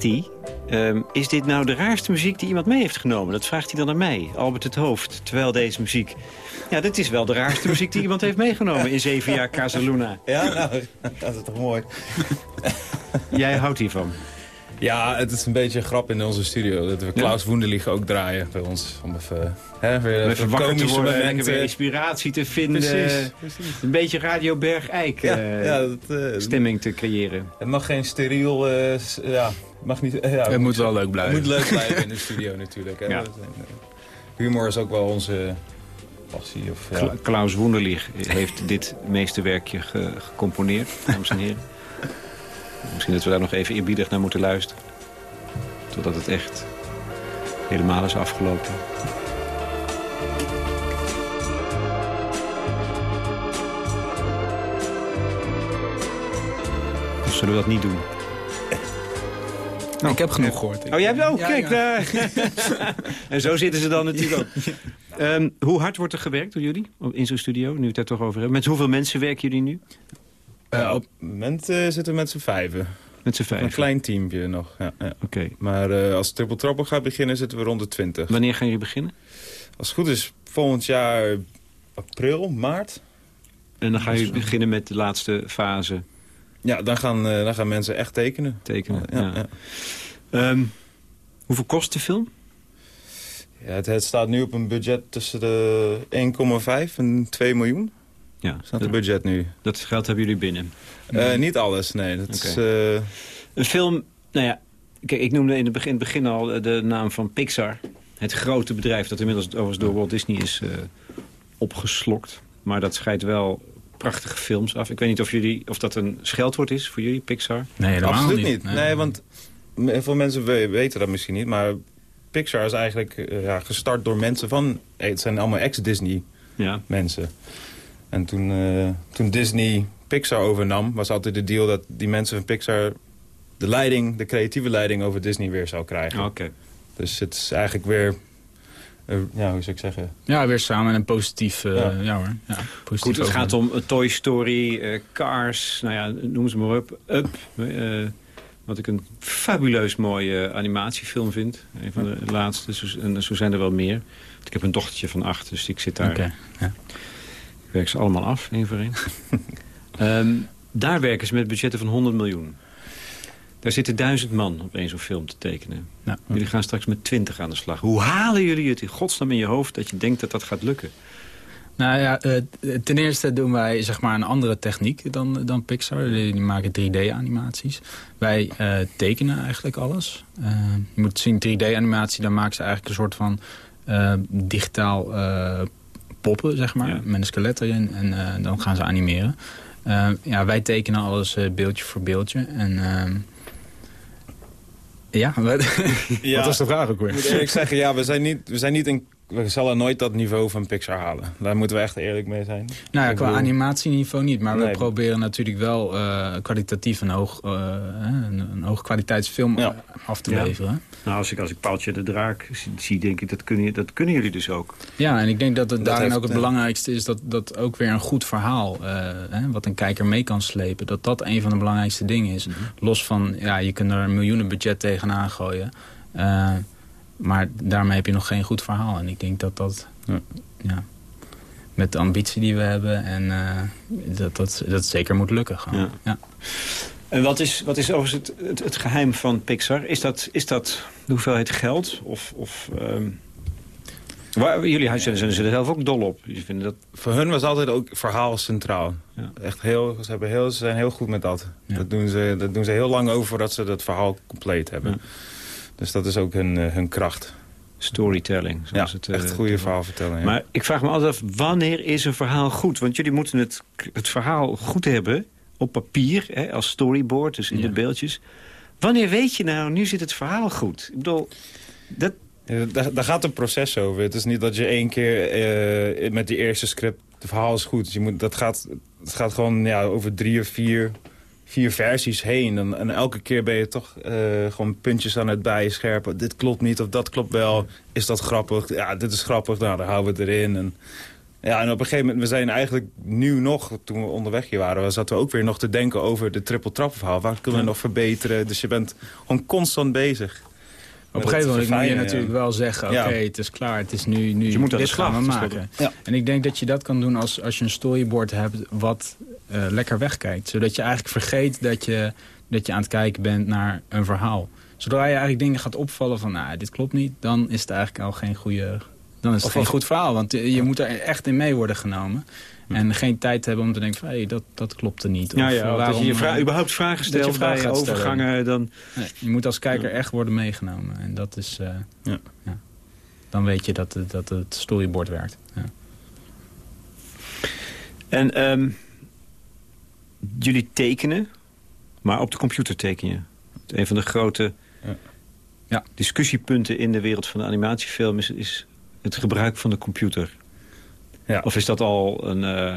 Vraagt hij... ehm, is dit nou de raarste muziek die iemand mee heeft genomen? Dat vraagt hij dan aan mij, Albert het Hoofd. Terwijl deze muziek... Ja, dit is wel de raarste muziek die iemand heeft meegenomen... in zeven jaar Casaluna. Ja, nou, dat is toch mooi. Jij houdt hiervan? Ja, het is een beetje een grap in onze studio. Dat we Klaus Woenderlich ook draaien bij ons. Om even, hè, weer Om even even wakker te komische worden en momenten. weer inspiratie te vinden. Precies, precies. Een beetje Radio Bergijk Ja, eh, ja, dat, eh, stemming te creëren. Het mag geen steriel... eh, ja, mag niet, eh, ja, Het moet wel leuk blijven. Het moet leuk blijven in de studio natuurlijk. Hè. Ja. Eh, Humor is ook wel onze passie. Of, ja. Kla- Klaus Woenderlich heeft dit meesterwerkje ge- gecomponeerd, dames en heren. Misschien dat we daar nog even eerbiedig naar moeten luisteren. Totdat het echt helemaal is afgelopen. Of zullen we dat niet doen? Ik heb genoeg gehoord. Oh, jij hebt ook? Ja, Kijk, ja. daar. en zo zitten ze dan natuurlijk ook. Ehm, hoe hard wordt er gewerkt door jullie in zo'n studio? Nu we het er toch over hebben. Met hoeveel mensen werken jullie nu? Ja, op het moment eh, zitten we met z'n vijven. Met z'n Een vijf. klein teampje nog. Ja, ja. Oké. Maar eh, als Triple Trouble gaat beginnen zitten we rond de 20. Wanneer gaan jullie beginnen? Als het goed is volgend jaar april, maart. En dan gaan jullie beginnen met de laatste fase Ja, dan gaan, eh, dan gaan mensen echt tekenen. tekenen. Ja, Ja. ja. Ehm, hoeveel kost de film? Ja, het, het staat nu op een budget tussen de 1,5 en 2 miljoen. Ja, Staat het budget nu. dat geld hebben jullie binnen. Eh, niet alles, nee. Dat is, eh, Een film, nou ja, kijk, ik noemde in het begin, begin al de naam van Pixar. Het grote bedrijf dat inmiddels overigens door Walt Disney is opgeslokt. Maar dat scheidt wel prachtige films af. Ik weet niet of, jullie, of dat een scheldwoord is voor jullie, Pixar. Nee, helemaal absoluut niet. niet. Nee, want veel mensen we- weten dat misschien niet. Maar Pixar is eigenlijk eh, ja, gestart door mensen van... Het zijn allemaal ex-Disney Ja. mensen. En toen, eh, toen Disney Pixar overnam, was altijd de deal dat die mensen van Pixar de leiding, de creatieve leiding over Disney weer zou krijgen. Oké. Dus het is eigenlijk weer, ja, hoe zou ik zeggen? Ja, weer samen en positief. eh, Ja. ja. hoor. Ja, positief Goed, het over. gaat om eh, Toy Story, eh, Cars, nou ja, noem ze maar op. Up, eh, wat ik een fabuleus mooie animatiefilm vind. Een van de laatste, zo- en zo zijn er wel meer. Ik heb een dochtertje van acht, dus ik zit daar... Ja. Ik werk ze allemaal af, één voor één. Ehm, daar werken ze met budgetten van 100 miljoen. Daar zitten duizend man op één zo'n film te tekenen. Jullie gaan straks met 20 aan de slag. Hoe halen jullie het in godsnaam in je hoofd dat je denkt dat dat gaat lukken? Nou ja, eh, ten eerste doen wij zeg maar een andere techniek dan, dan Pixar. Die maken 3D-animaties. Wij eh, tekenen eigenlijk alles. Eh, je moet zien, 3D-animatie, dan maken ze eigenlijk een soort van digitaal poppen, zeg maar. Ja. Met een skelet erin en dan gaan ze animeren. Ja, wij tekenen alles beeldje voor beeldje. En ehm, ja, wat, Ja. wat was de vraag ook weer? Ik moet eerlijk zeggen, ja, we zijn niet, we zijn niet een, we zullen nooit dat niveau van Pixar halen. Daar moeten we echt eerlijk mee zijn. Nou ja, qua bedoel- animatieniveau niet. Maar we proberen natuurlijk wel eh, kwalitatief een hoog, eh, een, een hoog kwaliteitsfilm Ja. eh, af te Ja. leveren. Nou, als ik, als ik Paaltje de Draak zie, denk ik, dat kunnen, dat kunnen jullie dus ook. Ja, en ik denk dat het Dat daarin heeft, ook het ja. belangrijkste is... dat, dat ook weer een goed verhaal, eh, hè, wat een kijker mee kan slepen... dat dat een van de belangrijkste dingen is. Mhm. Los van, ja, je kunt er een miljoenen budget tegenaan gooien... Eh, maar daarmee heb je nog geen goed verhaal. En ik denk dat dat... Ja. Ja, met de ambitie die we hebben... en eh, dat, dat, dat zeker moet lukken. Gewoon. Ja. Ja. En wat is, wat is overigens het, het, het geheim van Pixar? Is dat, is dat de hoeveelheid geld? Of, of, ehm, waar, jullie zijn, er zelf ook dol op. Je vinden dat, Voor hun was altijd ook verhaal centraal. Ja. Echt heel, ze, hebben heel, ze zijn heel goed met dat. Ja. Dat, doen ze, dat doen ze heel lang over voordat ze dat verhaal compleet hebben. Ja. Dus dat is ook hun, eh, hun kracht. storytelling. Ja, Zoals het, eh, echt goede verhaal vertellen. Ja. Maar ik vraag me altijd af, wanneer is een verhaal goed? Want jullie moeten het, het verhaal goed hebben op papier, hè, als storyboard, dus in Ja. de beeldjes. Wanneer weet je nou, nu zit het verhaal goed? Ik bedoel, dat, Ja, daar, daar gaat een proces over. Het is niet dat je één keer eh, met die eerste script... het verhaal is goed. Je moet, dat gaat, het gaat gewoon ja, over drie of vier, vier versies heen. En, en elke keer ben je toch eh, gewoon puntjes aan het bijscherpen. Dit klopt niet of dat klopt wel. Is dat grappig? Ja, dit is grappig. Nou, dan houden we het erin. En, Ja, en op een gegeven moment, we zijn eigenlijk nu nog, toen we onderweg hier waren... we zaten we ook weer nog te denken over de triple trap verhaal. Waar kunnen we nog verbeteren? Dus je bent gewoon constant bezig. Op een gegeven moment moet je natuurlijk wel zeggen... oké, het is klaar, het is nu, nu je moet dit gaan we maken. Ja. En ik denk dat je dat kan doen als, als je een storyboard hebt... wat uh, lekker wegkijkt. Zodat je eigenlijk vergeet dat je, dat je aan het kijken bent naar een verhaal. Zodra je eigenlijk dingen gaat opvallen van... nou, dit klopt niet, dan is het eigenlijk al geen goede... dan is het geen goed verhaal, want je moet er echt in mee worden genomen. En geen tijd hebben om te denken van, hé, hey, dat, dat klopt er niet. Ja, ja, of waarom, dat je, je vra überhaupt vragen stelt je bij overgangen. Dan... Nee, je moet als kijker echt worden meegenomen. En dat is... Uh, ja. ja. Dan weet je dat, dat het storyboard werkt. Ja. En um, jullie tekenen, maar op de computer teken je. Een van de grote ja. Ja. discussiepunten in de wereld van de animatiefilm... is, is het gebruik van de computer. Ja. Of is dat al een... Uh,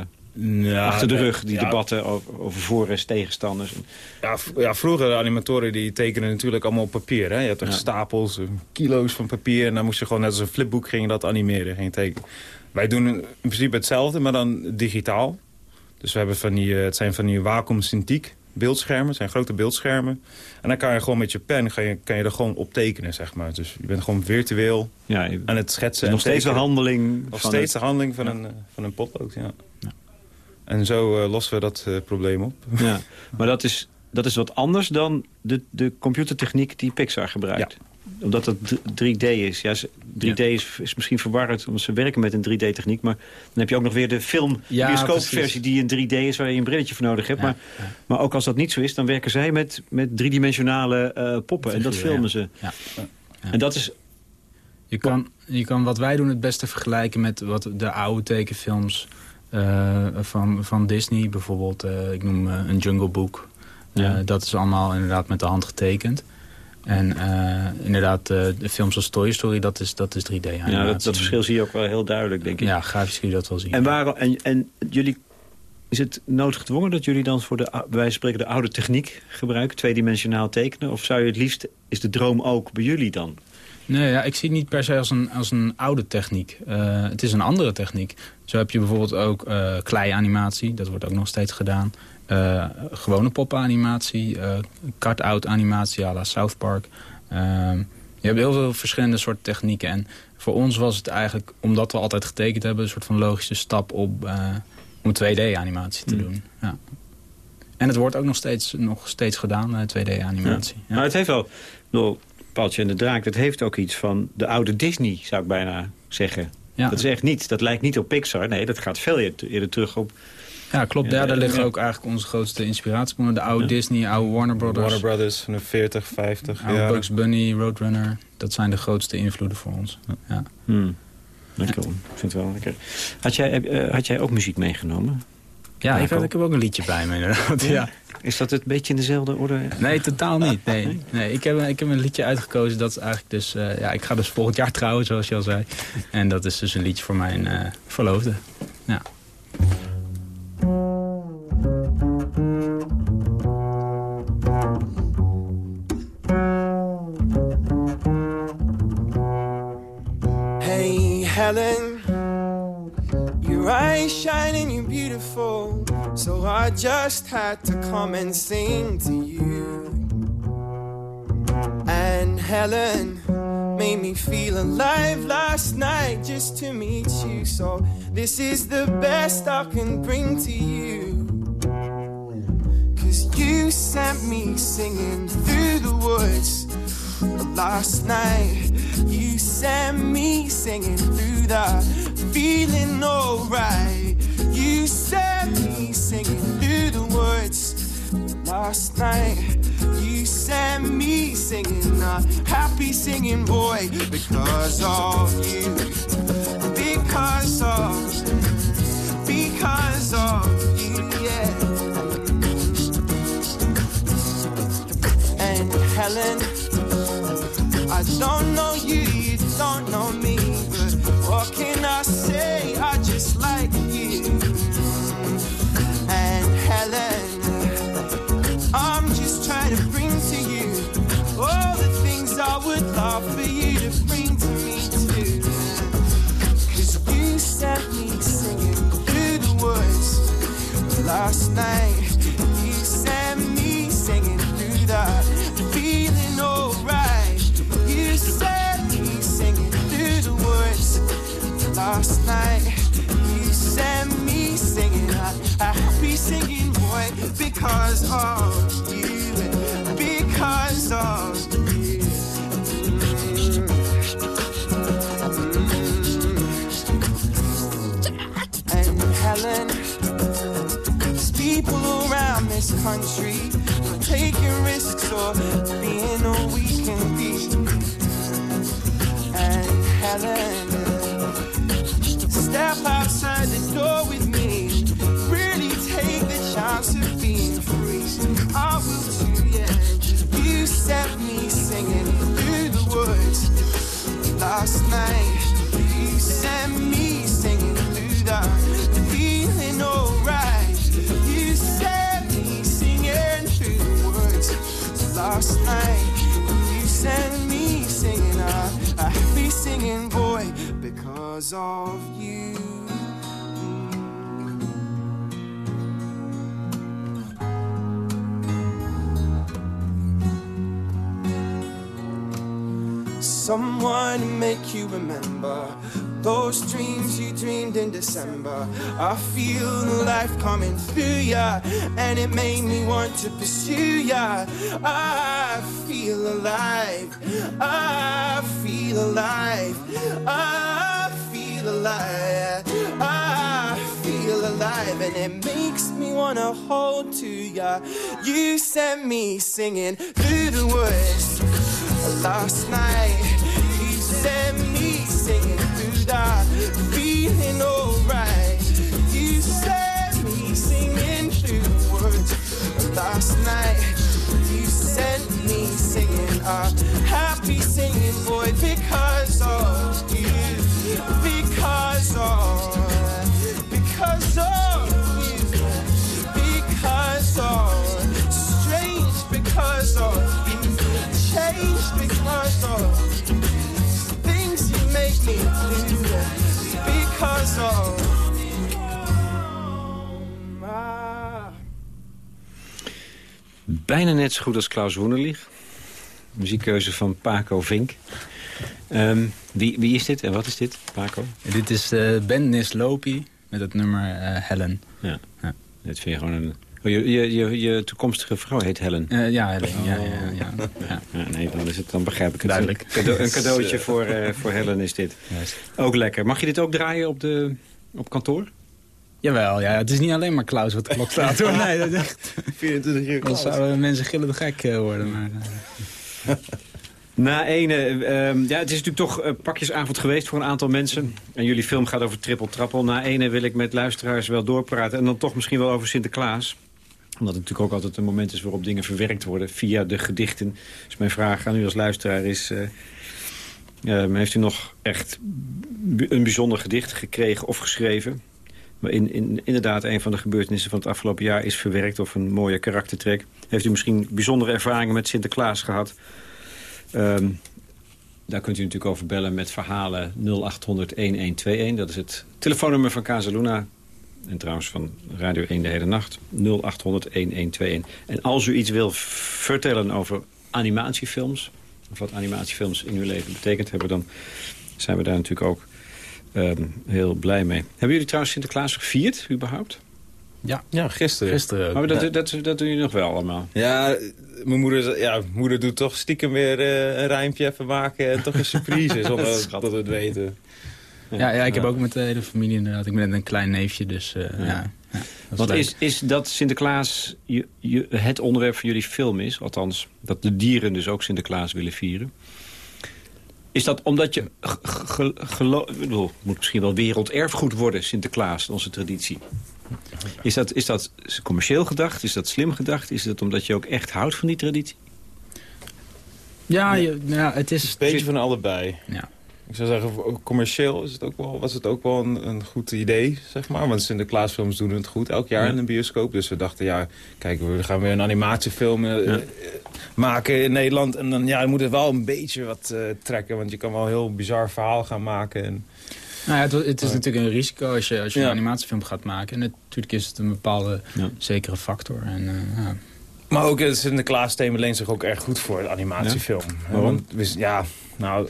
ja, achter de rug, die debatten over, over voor- en tegenstanders. Ja, ja, vroeger de animatoren die tekenen natuurlijk allemaal op papier. Hè? Je hebt er stapels, eh, kilo's van papier. En dan moest je gewoon net als een flipboek ging je dat animeren, ging tekenen. Wij doen in principe hetzelfde, maar dan digitaal. Dus we hebben van die, het zijn van die Wacom Cintiq beeldschermen. Het zijn grote beeldschermen. En dan kan je gewoon met je pen kan je, kan je er gewoon op tekenen, zeg maar. Dus je bent gewoon virtueel ja, je, aan het schetsen. En nog steeds de handeling. Nog steeds de handeling van, ja. een, van een potlood, ja. ja. En zo uh, lossen we dat uh, probleem op. Ja, maar dat is, dat is wat anders dan de, de computertechniek die Pixar gebruikt. Ja omdat het 3D is. Ja, 3D is, is, misschien verwarrend, omdat ze werken met een 3D-techniek. Maar dan heb je ook nog weer de film ja, bioscoopversie die in 3D is... waar je een brilletje voor nodig hebt. Ja, maar, maar ook als dat niet zo is, dan werken zij met, met driedimensionale uh, poppen. En dat filmen ze. En dat is... Je kan, je kan wat wij doen het beste vergelijken met wat de oude tekenfilms... Uh, van, van Disney, bijvoorbeeld, uh, ik noem een Jungle Book. dat is allemaal inderdaad met de hand getekend. En uh, inderdaad, uh, de films als Toy Story, dat is, dat is 3D-animatie. Ja, dat, dat, verschil zie je ook wel heel duidelijk, denk ik. Ja, grafisch kun je dat wel zien. En, waarom, en, en jullie, is het noodgedwongen dat jullie dan voor de, van spreken de oude techniek gebruiken? Tweedimensionaal tekenen? Of zou je het liefst, is de droom ook bij jullie dan? Nee, ja, ik zie het niet per se als een, als een oude techniek. Uh, het is een andere techniek. Zo heb je bijvoorbeeld ook klei-animatie. Dat wordt ook nog steeds gedaan. Uh, gewone poppenanimatie, uh, cut-out animatie à la South Park. Uh, je hebt heel veel verschillende soorten technieken. En voor ons was het eigenlijk, omdat we altijd getekend hebben... een soort van logische stap op, om 2D-animatie te mm. doen. Ja. En het wordt ook nog steeds, nog steeds gedaan, 2D-animatie. Ja. Ja. Maar het heeft wel, bedoel, Paaltje en de Draak... dat heeft ook iets van de oude Disney, zou ik bijna zeggen. Dat is echt niet, dat lijkt niet op Pixar. Nee, dat gaat veel eerder terug op ja, klopt. Ja, daar liggen ook eigenlijk onze grootste inspiratiebronnen. De oude Disney, oude Warner Brothers. Warner Brothers van de 40, 50 oude. Bugs Bunny, Roadrunner. Dat zijn de grootste invloeden voor ons. Ja. Hmm. Lekker. Ik vind het wel lekker. Had jij, uh, had jij ook muziek meegenomen? Ja, ik heb, ik heb ook een liedje bij me inderdaad. Ja. Is dat het beetje in dezelfde orde? Nee, totaal niet. Nee, nee ik, heb, ik heb een liedje uitgekozen. Dat is eigenlijk dus... Uh, ja, ik ga dus volgend jaar trouwen, zoals je al zei. En dat is dus een liedje voor mijn uh, verloofde. Ja. Helen, your eyes shining, you're beautiful. So I just had to come and sing to you. And Helen made me feel alive last night just to meet you. So this is the best I can bring to you. Cause you sent me singing through the woods last night. You sent me singing through the feeling alright. You sent me singing through the woods last night. You sent me singing a happy singing boy because of you. Because of, because of you, yeah. And Helen. I don't know you don't know me. But what can I say? I just like you and Helen. I'm just trying to bring to you all the things I would love for you to bring to me too. Cause you sent me singing through the woods last night. Night. You sent me singing a, a happy singing boy because of you, because of you. And Helen, there's people around this country taking risks or being all we can be. And Helen, step outside the door with me. Really take the chance of being free. I will too, yeah. You set me singing through the woods last night. You sent me singing through the feeling alright. You set me singing through the woods last night. You sent me singing a, a happy singing boy because of you. Someone to make you remember those dreams you dreamed in December. I feel the life coming through ya, and it made me want to pursue ya. I feel alive. I feel alive. I alive. I feel alive, and it makes me wanna hold to ya. You sent me singing through the woods last night. You sent me singing through the feeling alright. You sent me singing through the words last night. You sent me singing a happy singing boy because of you. Because of because strange because of you. Change because things you make me do. Because of ah. Bijna net zo goed als Klaus Hoenerlich. Muziekkeuze van Paco Vink. Ehm, wie, wie is dit en wat is dit, Paco? Dit is eh, Ben Nislopi met het nummer eh, Helen. Ja. ja. Dit vind je gewoon een... Oh, je, je, je, je toekomstige vrouw heet Helen. Eh, ja, Helen. Ja, ja, ja, ja. Ja, nee, dan, is het, dan begrijp ik het. Duidelijk. Een, cade- een cadeautje voor, eh, voor Helen is dit. Ook lekker. Mag je dit ook draaien op, de, op kantoor? Jawel, ja, het is niet alleen maar Klaus wat de klok slaat hoor. Nee, dat is echt... 24 uur Dan zouden mensen gillend gek worden. Maar, eh, Na ene, ehm, ja, het is natuurlijk toch eh, pakjesavond geweest voor een aantal mensen. En jullie film gaat over trippel trappel. Na ene wil ik met luisteraars wel doorpraten. En dan toch misschien wel over Sinterklaas. Omdat het natuurlijk ook altijd een moment is waarop dingen verwerkt worden via de gedichten. Dus mijn vraag aan u als luisteraar is... eh, ehm, heeft u nog echt een bijzonder gedicht gekregen of geschreven? Maar in, in, inderdaad een van de gebeurtenissen van het afgelopen jaar is verwerkt... of een mooie karaktertrek. Heeft u misschien bijzondere ervaringen met Sinterklaas gehad? Ehm, daar kunt u natuurlijk over bellen met verhalen 0800-1121. Dat is het telefoonnummer van Casaluna. En trouwens van Radio 1 de hele nacht. 0800-1121. En als u iets wil vertellen over animatiefilms... of wat animatiefilms in uw leven betekend hebben... dan zijn we daar natuurlijk ook ehm, heel blij mee. Hebben jullie trouwens Sinterklaas gevierd, überhaupt? Ja, Ja, gisteren. gisteren. Maar dat, dat, dat, doen jullie nog wel allemaal. Ja, mijn moeder, ja, moeder doet toch stiekem weer eh, een rijmpje even maken en toch een surprise zonder dat, we het weten. Ja, ja, ik heb ook met de hele familie inderdaad. Ik ben net een klein neefje, dus eh, ja. is Want leuk. is, is dat Sinterklaas je, je, het onderwerp van jullie film is? Althans, dat de dieren dus ook Sinterklaas willen vieren. Is dat omdat je... ge- ge- gelo- ik bedoel, het moet misschien wel werelderfgoed worden, Sinterklaas, onze traditie. Is dat, is dat commercieel gedacht? Is dat slim gedacht? Is dat omdat je ook echt houdt van die traditie? Ja, je, ja, het is... Een beetje van allebei. Ja. Ik zou zeggen, commercieel is het ook wel, was het ook wel een, een goed idee, zeg maar. Want Sinterklaasfilms doen het goed elk jaar Ja. in de bioscoop. Dus we dachten, ja, kijk, we gaan weer een animatiefilm eh, Ja. eh, maken in Nederland. En dan, ja, dan moet het wel een beetje wat eh, trekken. Want je kan wel een heel bizar verhaal gaan maken. En Nou ja, het, het is natuurlijk een risico als je, als je Ja. een animatiefilm gaat maken. En natuurlijk is het een bepaalde zekere factor. En, eh, ja. Maar ook het Sinterklaas-thema leent zich ook erg goed voor de animatiefilm. Ja? Waarom? Want we, ja, nou,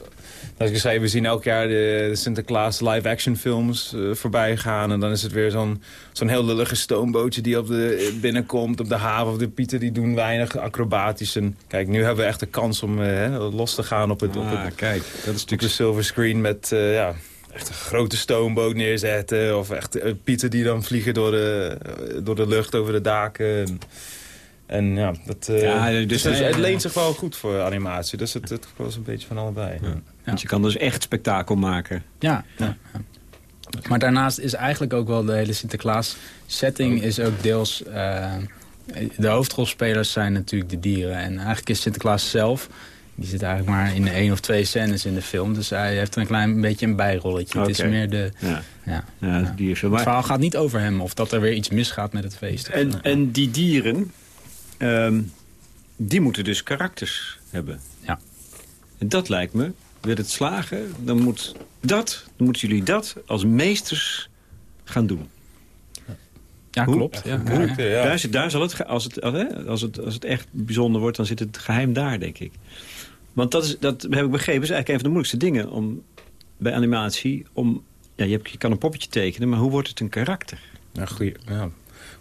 als ik zei, we zien elk jaar de, Sinterklaas live-action films eh, voorbij gaan. En dan is het weer zo'n zo'n heel lullige stoombootje die op de, binnenkomt op de haven. Of de pieten die doen weinig acrobatisch. En kijk, nu hebben we echt de kans om eh, hè, los te gaan op het, op Ah, het kijk, dat is op de silver screen met eh, ja, echt een grote stoomboot neerzetten. Of echt eh, pieten die dan vliegen door de, eh, door de lucht over de daken. En, ja, dat, eh, Ja, dus, dus- het- ja, het leent zich wel goed voor animatie. Dus het, het was een beetje van allebei. Want je kan dus echt spektakel maken. Ja, ja. ja. Maar daarnaast is eigenlijk ook wel de hele Sinterklaas-setting is ook deels... eh, de hoofdrolspelers zijn natuurlijk de dieren. En eigenlijk is Sinterklaas zelf... Die zit eigenlijk maar in één of twee scènes in de film. Dus hij heeft een klein beetje een bijrolletje. Het is meer de... Ja. Ja. Ja, de dierfilm. Het Maar- verhaal gaat niet over hem. Of dat er weer iets misgaat met het feest. En, en die dieren, ehm, die moeten dus karakters hebben. Ja. En dat lijkt me, wil het slagen, dan moet dat, dan moeten jullie dat als meesters gaan doen. Ja, Hoe? klopt. Ja, ja, ja. Daar, zit, daar zal het, ge- als het, als het, als het, als het echt bijzonder wordt, dan zit het geheim daar, denk ik. Want dat, is, dat heb ik begrepen, is eigenlijk een van de moeilijkste dingen om, bij animatie. Om, ja, je, hebt, je kan een poppetje tekenen, maar hoe wordt het een karakter? Goeie, ja.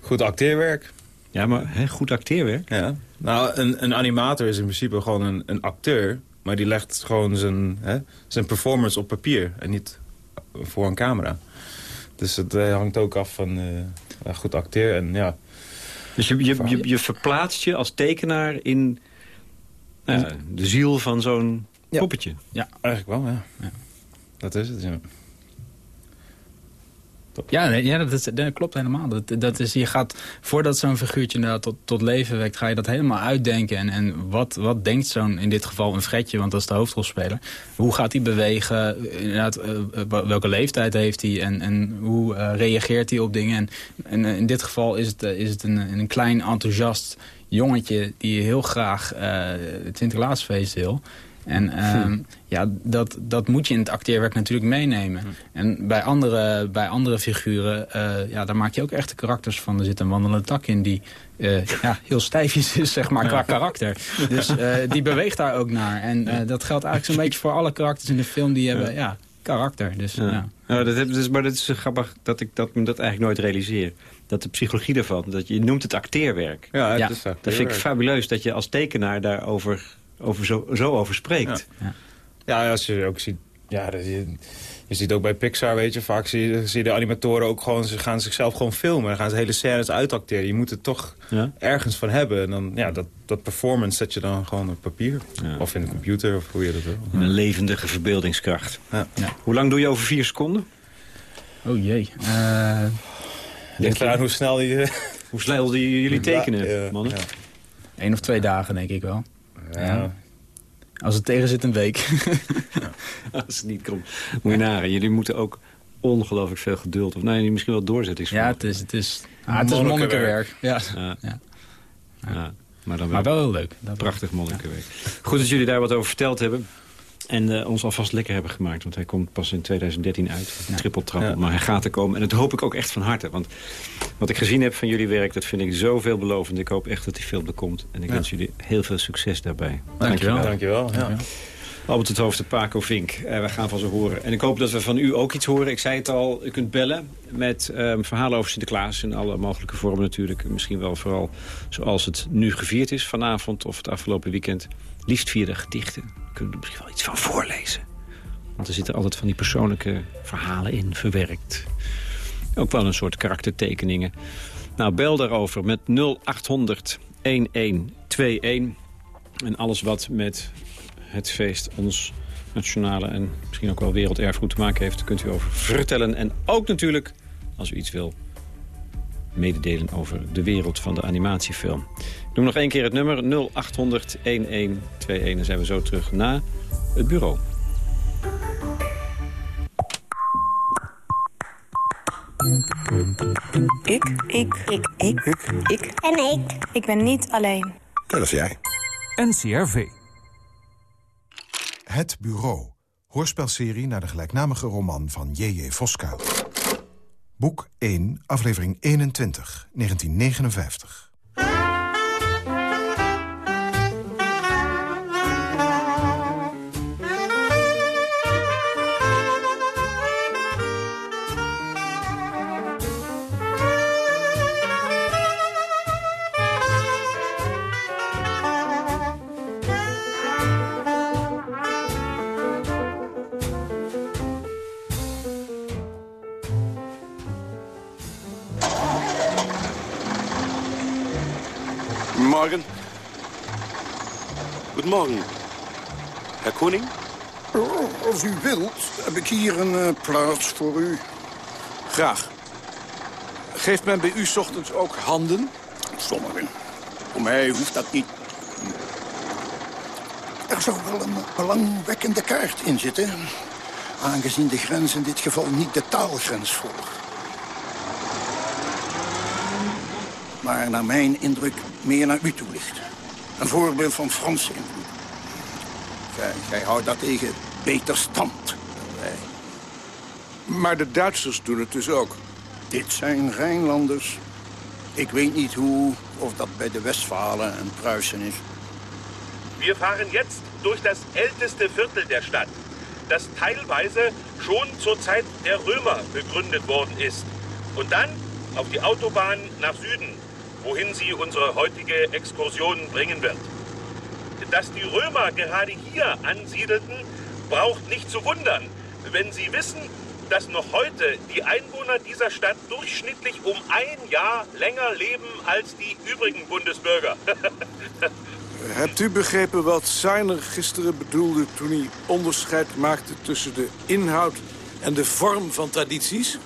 Goed acteerwerk. Ja, maar hè, goed acteerwerk. Ja. Nou, een, een animator is in principe gewoon een, een acteur. Maar die legt gewoon zijn, hè, zijn performance op papier. En niet voor een camera. Dus het eh, hangt ook af van eh, goed acteer. En ja, Dus je, je, je, je verplaatst je als tekenaar in nou de ziel van zo'n poppetje. Ja, eigenlijk wel, ja. Dat is het, ja. Ja, ja dat, klopt helemaal. Dat, dat is, je gaat, voordat zo'n figuurtje tot, tot leven wekt... ga je dat helemaal uitdenken. En, en wat, wat denkt zo'n, in dit geval een Fredje, want dat is de hoofdrolspeler... hoe gaat hij bewegen? Inderdaad, eh, eh, welke leeftijd heeft hij? En, en hoe eh, reageert hij op dingen? En, en in dit geval is het, is het een, een klein enthousiast jongetje... die heel graag eh, het Sinterklaasfeest wil... En ehm, ja, dat, dat moet je in het acteerwerk natuurlijk meenemen. En bij andere, bij andere figuren, eh, ja, daar maak je ook echte karakters van. Er zit een wandelende tak in die eh, ja, heel stijfjes is, zeg maar, qua karakter. Dus eh, die beweegt daar ook naar. En eh, dat geldt eigenlijk zo'n beetje voor alle karakters in de film. Die hebben, ja, karakter. Dus, ja. Ja. Nou, dat heb, dus, maar dat is zo grappig dat ik dat, me dat eigenlijk nooit realiseer. Dat de psychologie daarvan, dat je, je noemt het acteerwerk. Ja, het Ja. is Dat vind ik fabuleus dat je als tekenaar daarover over zo, zo over spreekt. Ja. Ja, als je ook ziet... Ja, je, je ziet ook bij Pixar, weet je, vaak zie je, zie je de animatoren ook gewoon... ze gaan zichzelf gewoon filmen. Dan gaan ze hele scènes uitacteren. Je moet het toch Ja. ergens van hebben. En dan, ja, dat, dat performance zet je dan gewoon op papier. Ja. Of in de computer, of hoe je dat wil. In een levendige verbeeldingskracht. Ja. Ja. Hoe lang doe je over vier seconden? Oh jee. Eh, Ligt eraan hoe snel je... Hoe snel die jullie tekenen, Ja, mannen? ja. Eén of twee dagen, denk ik wel. Ja. Ja. Als het tegen zit, een week. Als het niet komt. Moet je. Jullie moeten ook ongelooflijk veel geduld... of nee, misschien wel ja, doorzettingsvermogen. het is, het is, ah, het is Monnikenwerk. Ja. Ja. Ja. Ja, maar dan Maar wel wel heel leuk. Dat wel. prachtig monnikenwerk. Goed dat jullie daar wat over verteld hebben. En eh, ons alvast lekker hebben gemaakt. Want hij komt pas in 2013 uit. Ja. Ja. Maar hij gaat er komen. En dat hoop ik ook echt van harte. Want wat ik gezien heb van jullie werk... dat vind ik zo veelbelovend. Ik hoop echt dat die film er komt. En ik Ja. wens jullie heel veel succes daarbij. Dankjewel. Dankjewel. Ja. Albert het Hoofd, de Paco Vink. Eh, we gaan van ze horen. En ik hoop dat we van u ook iets horen. Ik zei het al, u kunt bellen met ehm, verhalen over Sinterklaas... in alle mogelijke vormen natuurlijk. Misschien wel vooral zoals het nu gevierd is vanavond... of het afgelopen weekend. Liefst via de gedichten. Kunnen we er misschien wel iets van voorlezen. Want er zitten altijd van die persoonlijke verhalen in verwerkt. Ook wel een soort karaktertekeningen. Nou, bel daarover met 0800 1121. En alles wat met het feest ons nationale en misschien ook wel werelderfgoed te maken heeft... kunt u over vertellen. En ook natuurlijk, als u iets wil, mededelen over de wereld van de animatiefilm. Ik noem nog één keer het nummer 0800 1121. Dan zijn we zo terug na het bureau. Ik. Ik. Ik. Ik. Ik. En ik. Ik ben niet alleen. Dat is jij. NCRV. Het Bureau. Hoorspelserie naar de gelijknamige roman van J.J. Voskuil. Boek 1, aflevering 21, 1959. Goedemorgen. Herr Koning? Oh, als u wilt, heb ik hier een eh, plaats voor u. Graag. Geeft men bij u 's ochtends ook handen? Sommigen. Voor mij hoeft dat niet. Er zou wel een belangwekkende kaart in zitten. Aangezien de grens in dit geval niet de taalgrens volgt. Maar naar mijn indruk meer naar u toe ligt. Een voorbeeld van Franse invloed. Houdt dat tegen beter stand. Maar de Duitsers doen het dus ook. Dit zijn Rijnlanders. Ik weet niet hoe, of dat bij de Westfalen en Pruisen is. Wir fahren jetzt durch das älteste Viertel der Stadt, das teilweise schon zur Zeit der Römer begründet worden ist. Und dann auf die Autobahn nach Süden, wohin sie unsere heutige Exkursion bringen wird. Dass die Römer gerade hier ansiedelten, braucht nicht zu wundern, wenn sie wissen, dass noch heute die Einwohner dieser Stadt durchschnittlich um ein Jahr länger leben als die übrigen Bundesbürger. Hebt u begrepen wat Seiner gisteren bedoelde toen hij onderscheid maakte tussen de inhoud en de vorm van tradities?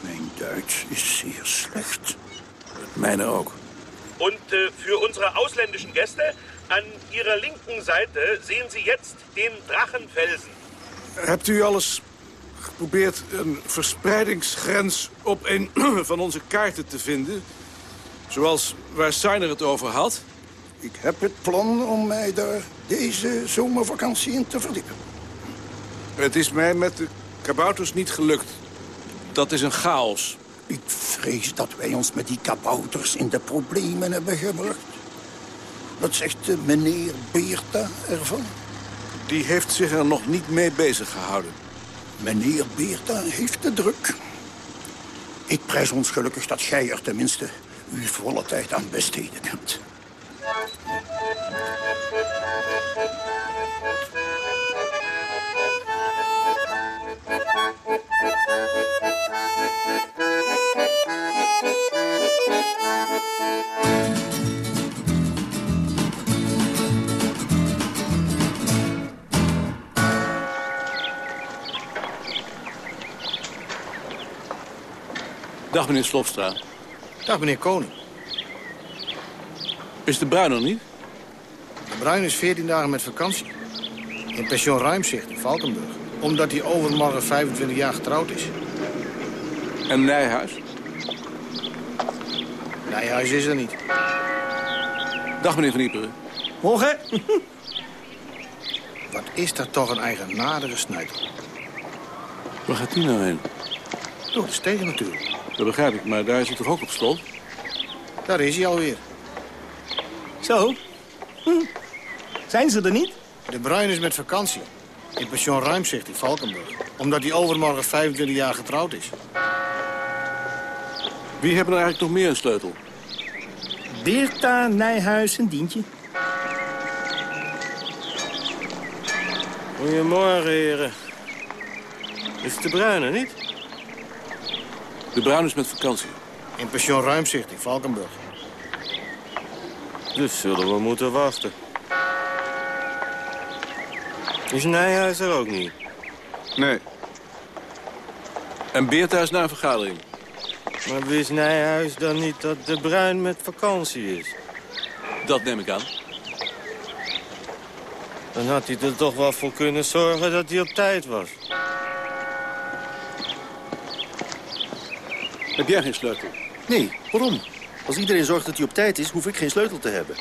Mijn Duits is zeer slecht. Mijne ook. Und äh, für unsere ausländischen Gäste, an ihrer linken Seite sehen Sie jetzt den Drachenfelsen. Hebt u alles geprobeerd een verspreidingsgrens op een van onze kaarten te vinden? Zoals waar Seiner het over had? Ik heb het plan om mij daar deze zomervakantie in te verdiepen. Het is mij met de kabouters niet gelukt. Dat is een chaos. Ik vrees dat wij ons met die kabouters in de problemen hebben gebracht. Wat zegt eh, meneer Beerta ervan? Die heeft zich er nog niet mee bezig gehouden. Meneer Beerta heeft de druk. Ik prijs ons gelukkig dat gij er tenminste uw volle tijd aan besteden kunt. Dag, meneer Slopstra. Dag, meneer Koning. Is de Bruin er niet? De Bruin is 14 dagen met vakantie. In pension Ruimzicht in Valkenburg. Omdat hij overmorgen 25 jaar getrouwd is. En Nijhuis? Nijhuis is er niet. Dag, meneer Van Ieperen. Morgen. Wat is dat toch een eigenaardige snuiter. Waar gaat die nou heen? Door de stegen natuurlijk. Dat begrijp ik, maar daar is hij toch ook op slot? Daar is hij alweer. Zo? Hm. Zijn ze er niet? De Bruin is met vakantie. In pension Ruimzicht in Valkenburg. Omdat hij overmorgen 25 jaar getrouwd is. Wie hebben er eigenlijk nog meer een sleutel? Beerta, Nijhuis en Dientje. Goedemorgen, heren. Is het de Bruine, niet? De Bruin is met vakantie. In pension Ruimzicht in Valkenburg. Dus zullen we moeten wachten. Is Nijhuis er ook niet? Nee. En Beerta is naar een vergadering. Maar wist Nijhuis dan niet dat de Bruin met vakantie is? Dat neem ik aan. Dan had hij er toch wel voor kunnen zorgen dat hij op tijd was. Heb jij geen sleutel? Nee, waarom? Als iedereen zorgt dat hij op tijd is, hoef ik geen sleutel te hebben.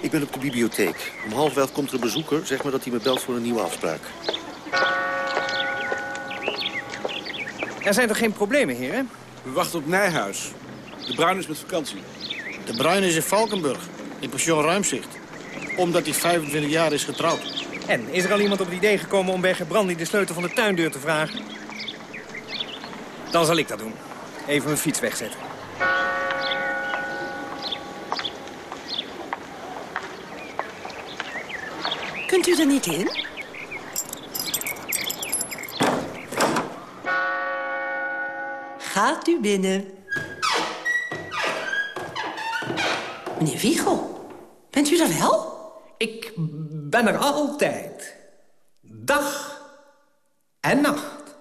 Ik ben op de bibliotheek. Om half elf komt er een bezoeker. Zeg maar dat hij me belt voor een nieuwe afspraak. Er zijn toch geen problemen, heren? We wachten op Nijhuis. De Bruin is met vakantie. De Bruin is in Valkenburg, in pension Ruimzicht. Omdat hij 25 jaar is getrouwd. En is er al iemand op het idee gekomen om bij Gebrandi de sleutel van de tuindeur te vragen? Dan zal ik dat doen. Even mijn fiets wegzetten. Kunt u er niet in? Gaat u binnen. Meneer Wiegel, bent u er wel? Ik ben er altijd. Dag en nacht.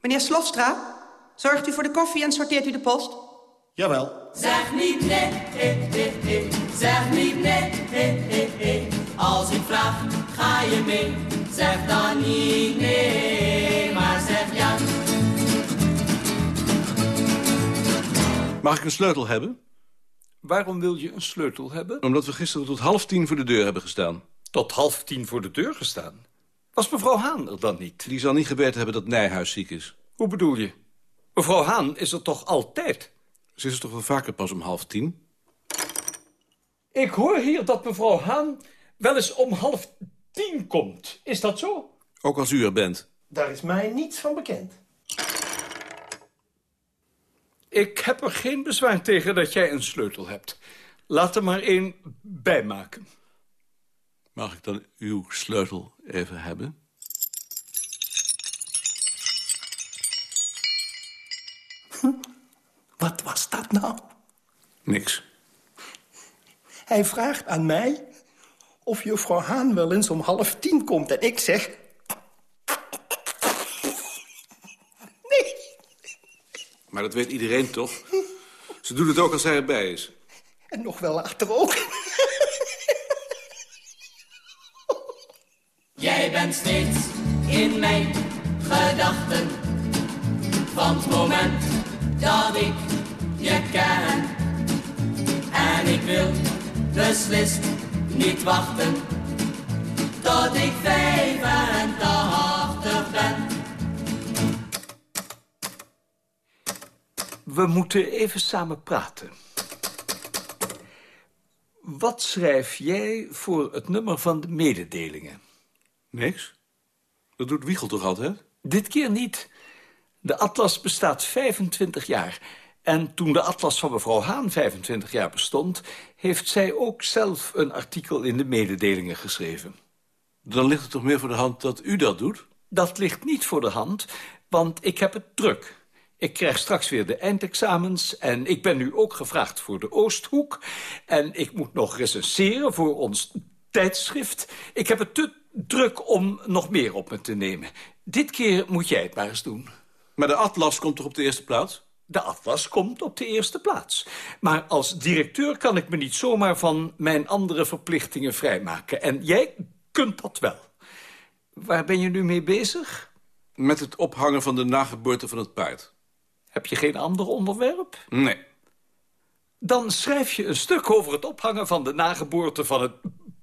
Meneer Slofstra, zorgt u voor de koffie en sorteert u de post? Jawel. Zeg niet nee, eh, eh, eh. zeg niet nee. Als ik vraag, ga je mee? Zeg dan niet nee, maar zeg ja. Mag ik een sleutel hebben? Waarom wil je een sleutel hebben? Omdat we gisteren tot half tien voor de deur hebben gestaan. Tot half tien voor de deur gestaan? Was mevrouw Haan er dan niet? Die zal niet geweten hebben dat Nijhuis ziek is. Hoe bedoel je? Mevrouw Haan is er toch altijd? Ze is er toch wel vaker pas om half tien? Ik hoor hier dat mevrouw Haan wel eens om half tien komt. Is dat zo? Ook als u er bent. Daar is mij niets van bekend. Ik heb er geen bezwaar tegen dat jij een sleutel hebt. Laat er maar één bijmaken. Mag ik dan uw sleutel even hebben? Wat was dat nou? Niks. Hij vraagt aan mij of juffrouw Haan wel eens om half tien komt. En ik zeg... Nee. Maar dat weet iedereen toch? Ze doet het ook als hij erbij is. En nog wel later ook. Jij bent steeds in mijn gedachten. Van het moment dat ik je. En ik wil beslist niet wachten. Tot ik 85 ben. We moeten even samen praten. Wat schrijf jij voor het nummer van de mededelingen? Niks. Dat doet Wiegel toch altijd? Dit keer niet. De atlas bestaat 25 jaar. En toen de atlas van mevrouw Haan 25 jaar bestond... heeft zij ook zelf een artikel in de mededelingen geschreven. Dan ligt het toch meer voor de hand dat u dat doet? Dat ligt niet voor de hand, want ik heb het druk. Ik krijg straks weer de eindexamens en ik ben nu ook gevraagd voor de Oosthoek. En ik moet nog recenseren voor ons tijdschrift. Ik heb het te druk om nog meer op me te nemen. Dit keer moet jij het maar eens doen. Maar de atlas komt toch op de eerste plaats? De atlas komt op de eerste plaats. Maar als directeur kan ik me niet zomaar van mijn andere verplichtingen vrijmaken. En jij kunt dat wel. Waar ben je nu mee bezig? Met het ophangen van de nageboorte van het paard. Heb je geen ander onderwerp? Nee. Dan schrijf je een stuk over het ophangen van de nageboorte van het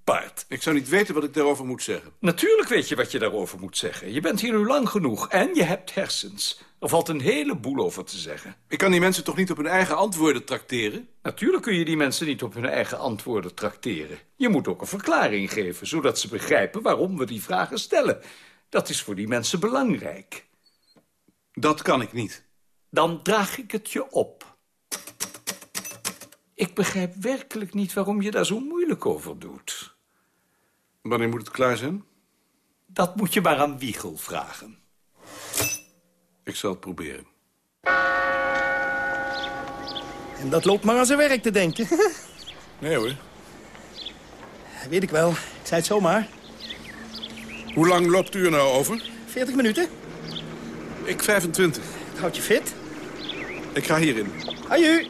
paard. Ik zou niet weten wat ik daarover moet zeggen. Natuurlijk weet je wat je daarover moet zeggen. Je bent hier nu lang genoeg en je hebt hersens. Er valt een heleboel over te zeggen. Ik kan die mensen toch niet op hun eigen antwoorden trakteren? Natuurlijk kun je die mensen niet op hun eigen antwoorden trakteren. Je moet ook een verklaring geven, zodat ze begrijpen waarom we die vragen stellen. Dat is voor die mensen belangrijk. Dat kan ik niet. Dan draag ik het je op. Ik begrijp werkelijk niet waarom je daar zo moeilijk over doet. Wanneer moet het klaar zijn? Dat moet je maar aan Wiegel vragen. Ik zal het proberen. En dat loopt maar aan zijn werk te denken. Nee hoor. Weet ik wel. Ik zei het zomaar. Hoe lang loopt u er nou over? 40 minuten. Ik 25. Het houdt je fit. Ik ga hierin. Aju.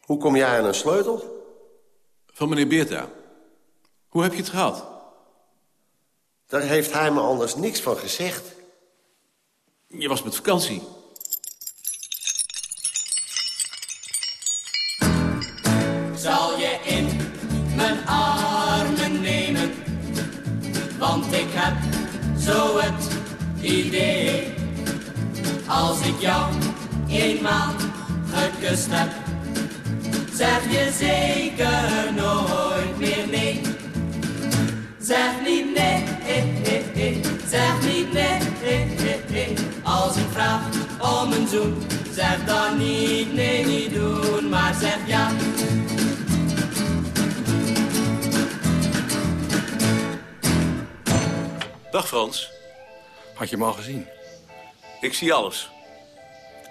Hoe kom jij aan een sleutel? Van meneer Beerta. Hoe heb je het gehad? Daar heeft hij me anders niks van gezegd. Je was met vakantie. Zal je in mijn armen nemen? Want zo het idee. Als ik jou eenmaal gekust heb, zeg je zeker nooit meer nee. Zeg niet nee, zeg niet nee, als ik vraag om een zoen. Zeg dan niet nee, niet doen, maar zeg ja. Dag Frans. Had je hem al gezien? Ik zie alles.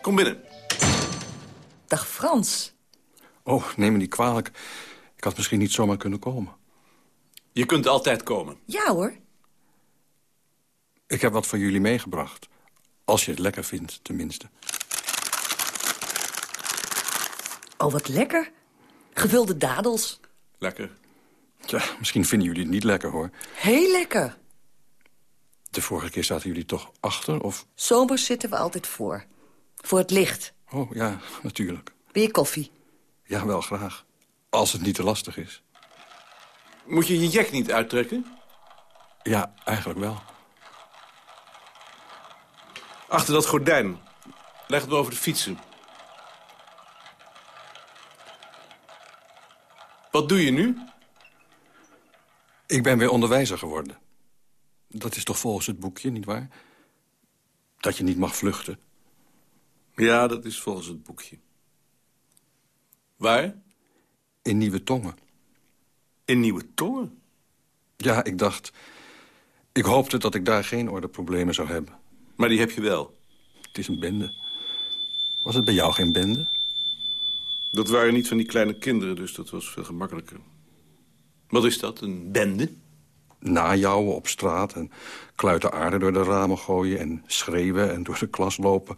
Kom binnen. Dag Frans. Oh, neem me niet kwalijk. Ik had misschien niet zomaar kunnen komen. Je kunt altijd komen. Ja hoor. Ik heb wat voor jullie meegebracht. Als je het lekker vindt, tenminste. Oh, wat lekker. Gevulde dadels. Lekker. Tja, misschien vinden jullie het niet lekker, hoor. Heel lekker. De vorige keer zaten jullie toch achter, of... Zomers zitten we altijd voor. Voor het licht. Oh, ja, natuurlijk. Wil je koffie? Ja, wel graag. Als het niet te lastig is. Moet je je jack niet uittrekken? Ja, eigenlijk wel. Achter dat gordijn. Leg het boven de fietsen. Wat doe je nu? Ik ben weer onderwijzer geworden. Dat is toch volgens het boekje, nietwaar? Dat je niet mag vluchten. Ja, dat is volgens het boekje. Waar? In Nieuwe Tongen. In Nieuwe Tongen? Ja, ik dacht... Ik hoopte dat ik daar geen ordeproblemen zou hebben. Maar die heb je wel? Het is een bende. Was het bij jou geen bende? Dat waren niet van die kleine kinderen, dus dat was veel gemakkelijker. Wat is dat, een bende? Najouwen op straat en kluiten aarde door de ramen gooien... en schreeuwen en door de klas lopen.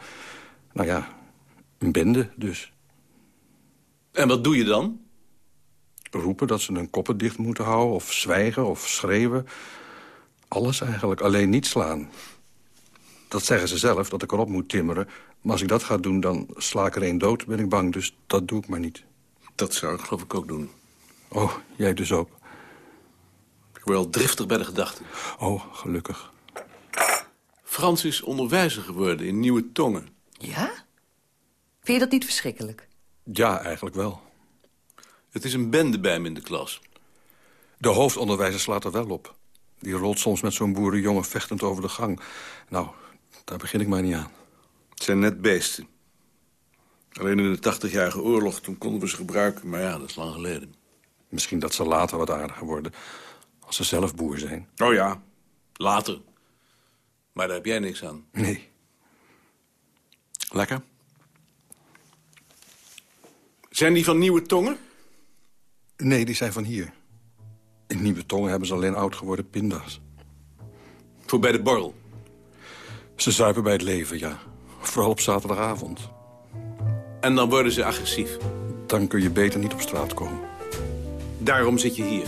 Nou ja, een bende dus. En wat doe je dan? Roepen dat ze hun koppen dicht moeten houden, of zwijgen, of schreeuwen. Alles eigenlijk, alleen niet slaan. Dat zeggen ze zelf, dat ik erop moet timmeren. Maar als ik dat ga doen, dan sla ik er één dood, ben ik bang. Dus dat doe ik maar niet. Dat zou ik geloof ik ook doen. Oh, jij dus ook? Ik word wel driftig bij de gedachte. Oh, gelukkig. Frans is onderwijzer geworden in Nieuwe Tongen. Ja? Vind je dat niet verschrikkelijk? Ja, eigenlijk wel. Het is een bende bij hem in de klas. De hoofdonderwijzer slaat er wel op. Die rolt soms met zo'n boerenjongen vechtend over de gang. Nou, daar begin ik maar niet aan. Het zijn net beesten. Alleen in de 80-jarige oorlog, toen konden we ze gebruiken. Maar ja, dat is lang geleden. Misschien dat ze later wat aardiger worden. Als ze zelf boer zijn. Oh ja, later. Maar daar heb jij niks aan. Nee. Lekker. Zijn die van Nieuwe Tongen? Nee, die zijn van hier. In Nieuwe Tongen hebben ze alleen oud geworden pinda's. Voor bij de borrel? Ze zuipen bij het leven, ja. Vooral op zaterdagavond. En dan worden ze agressief? Dan kun je beter niet op straat komen. Daarom zit je hier?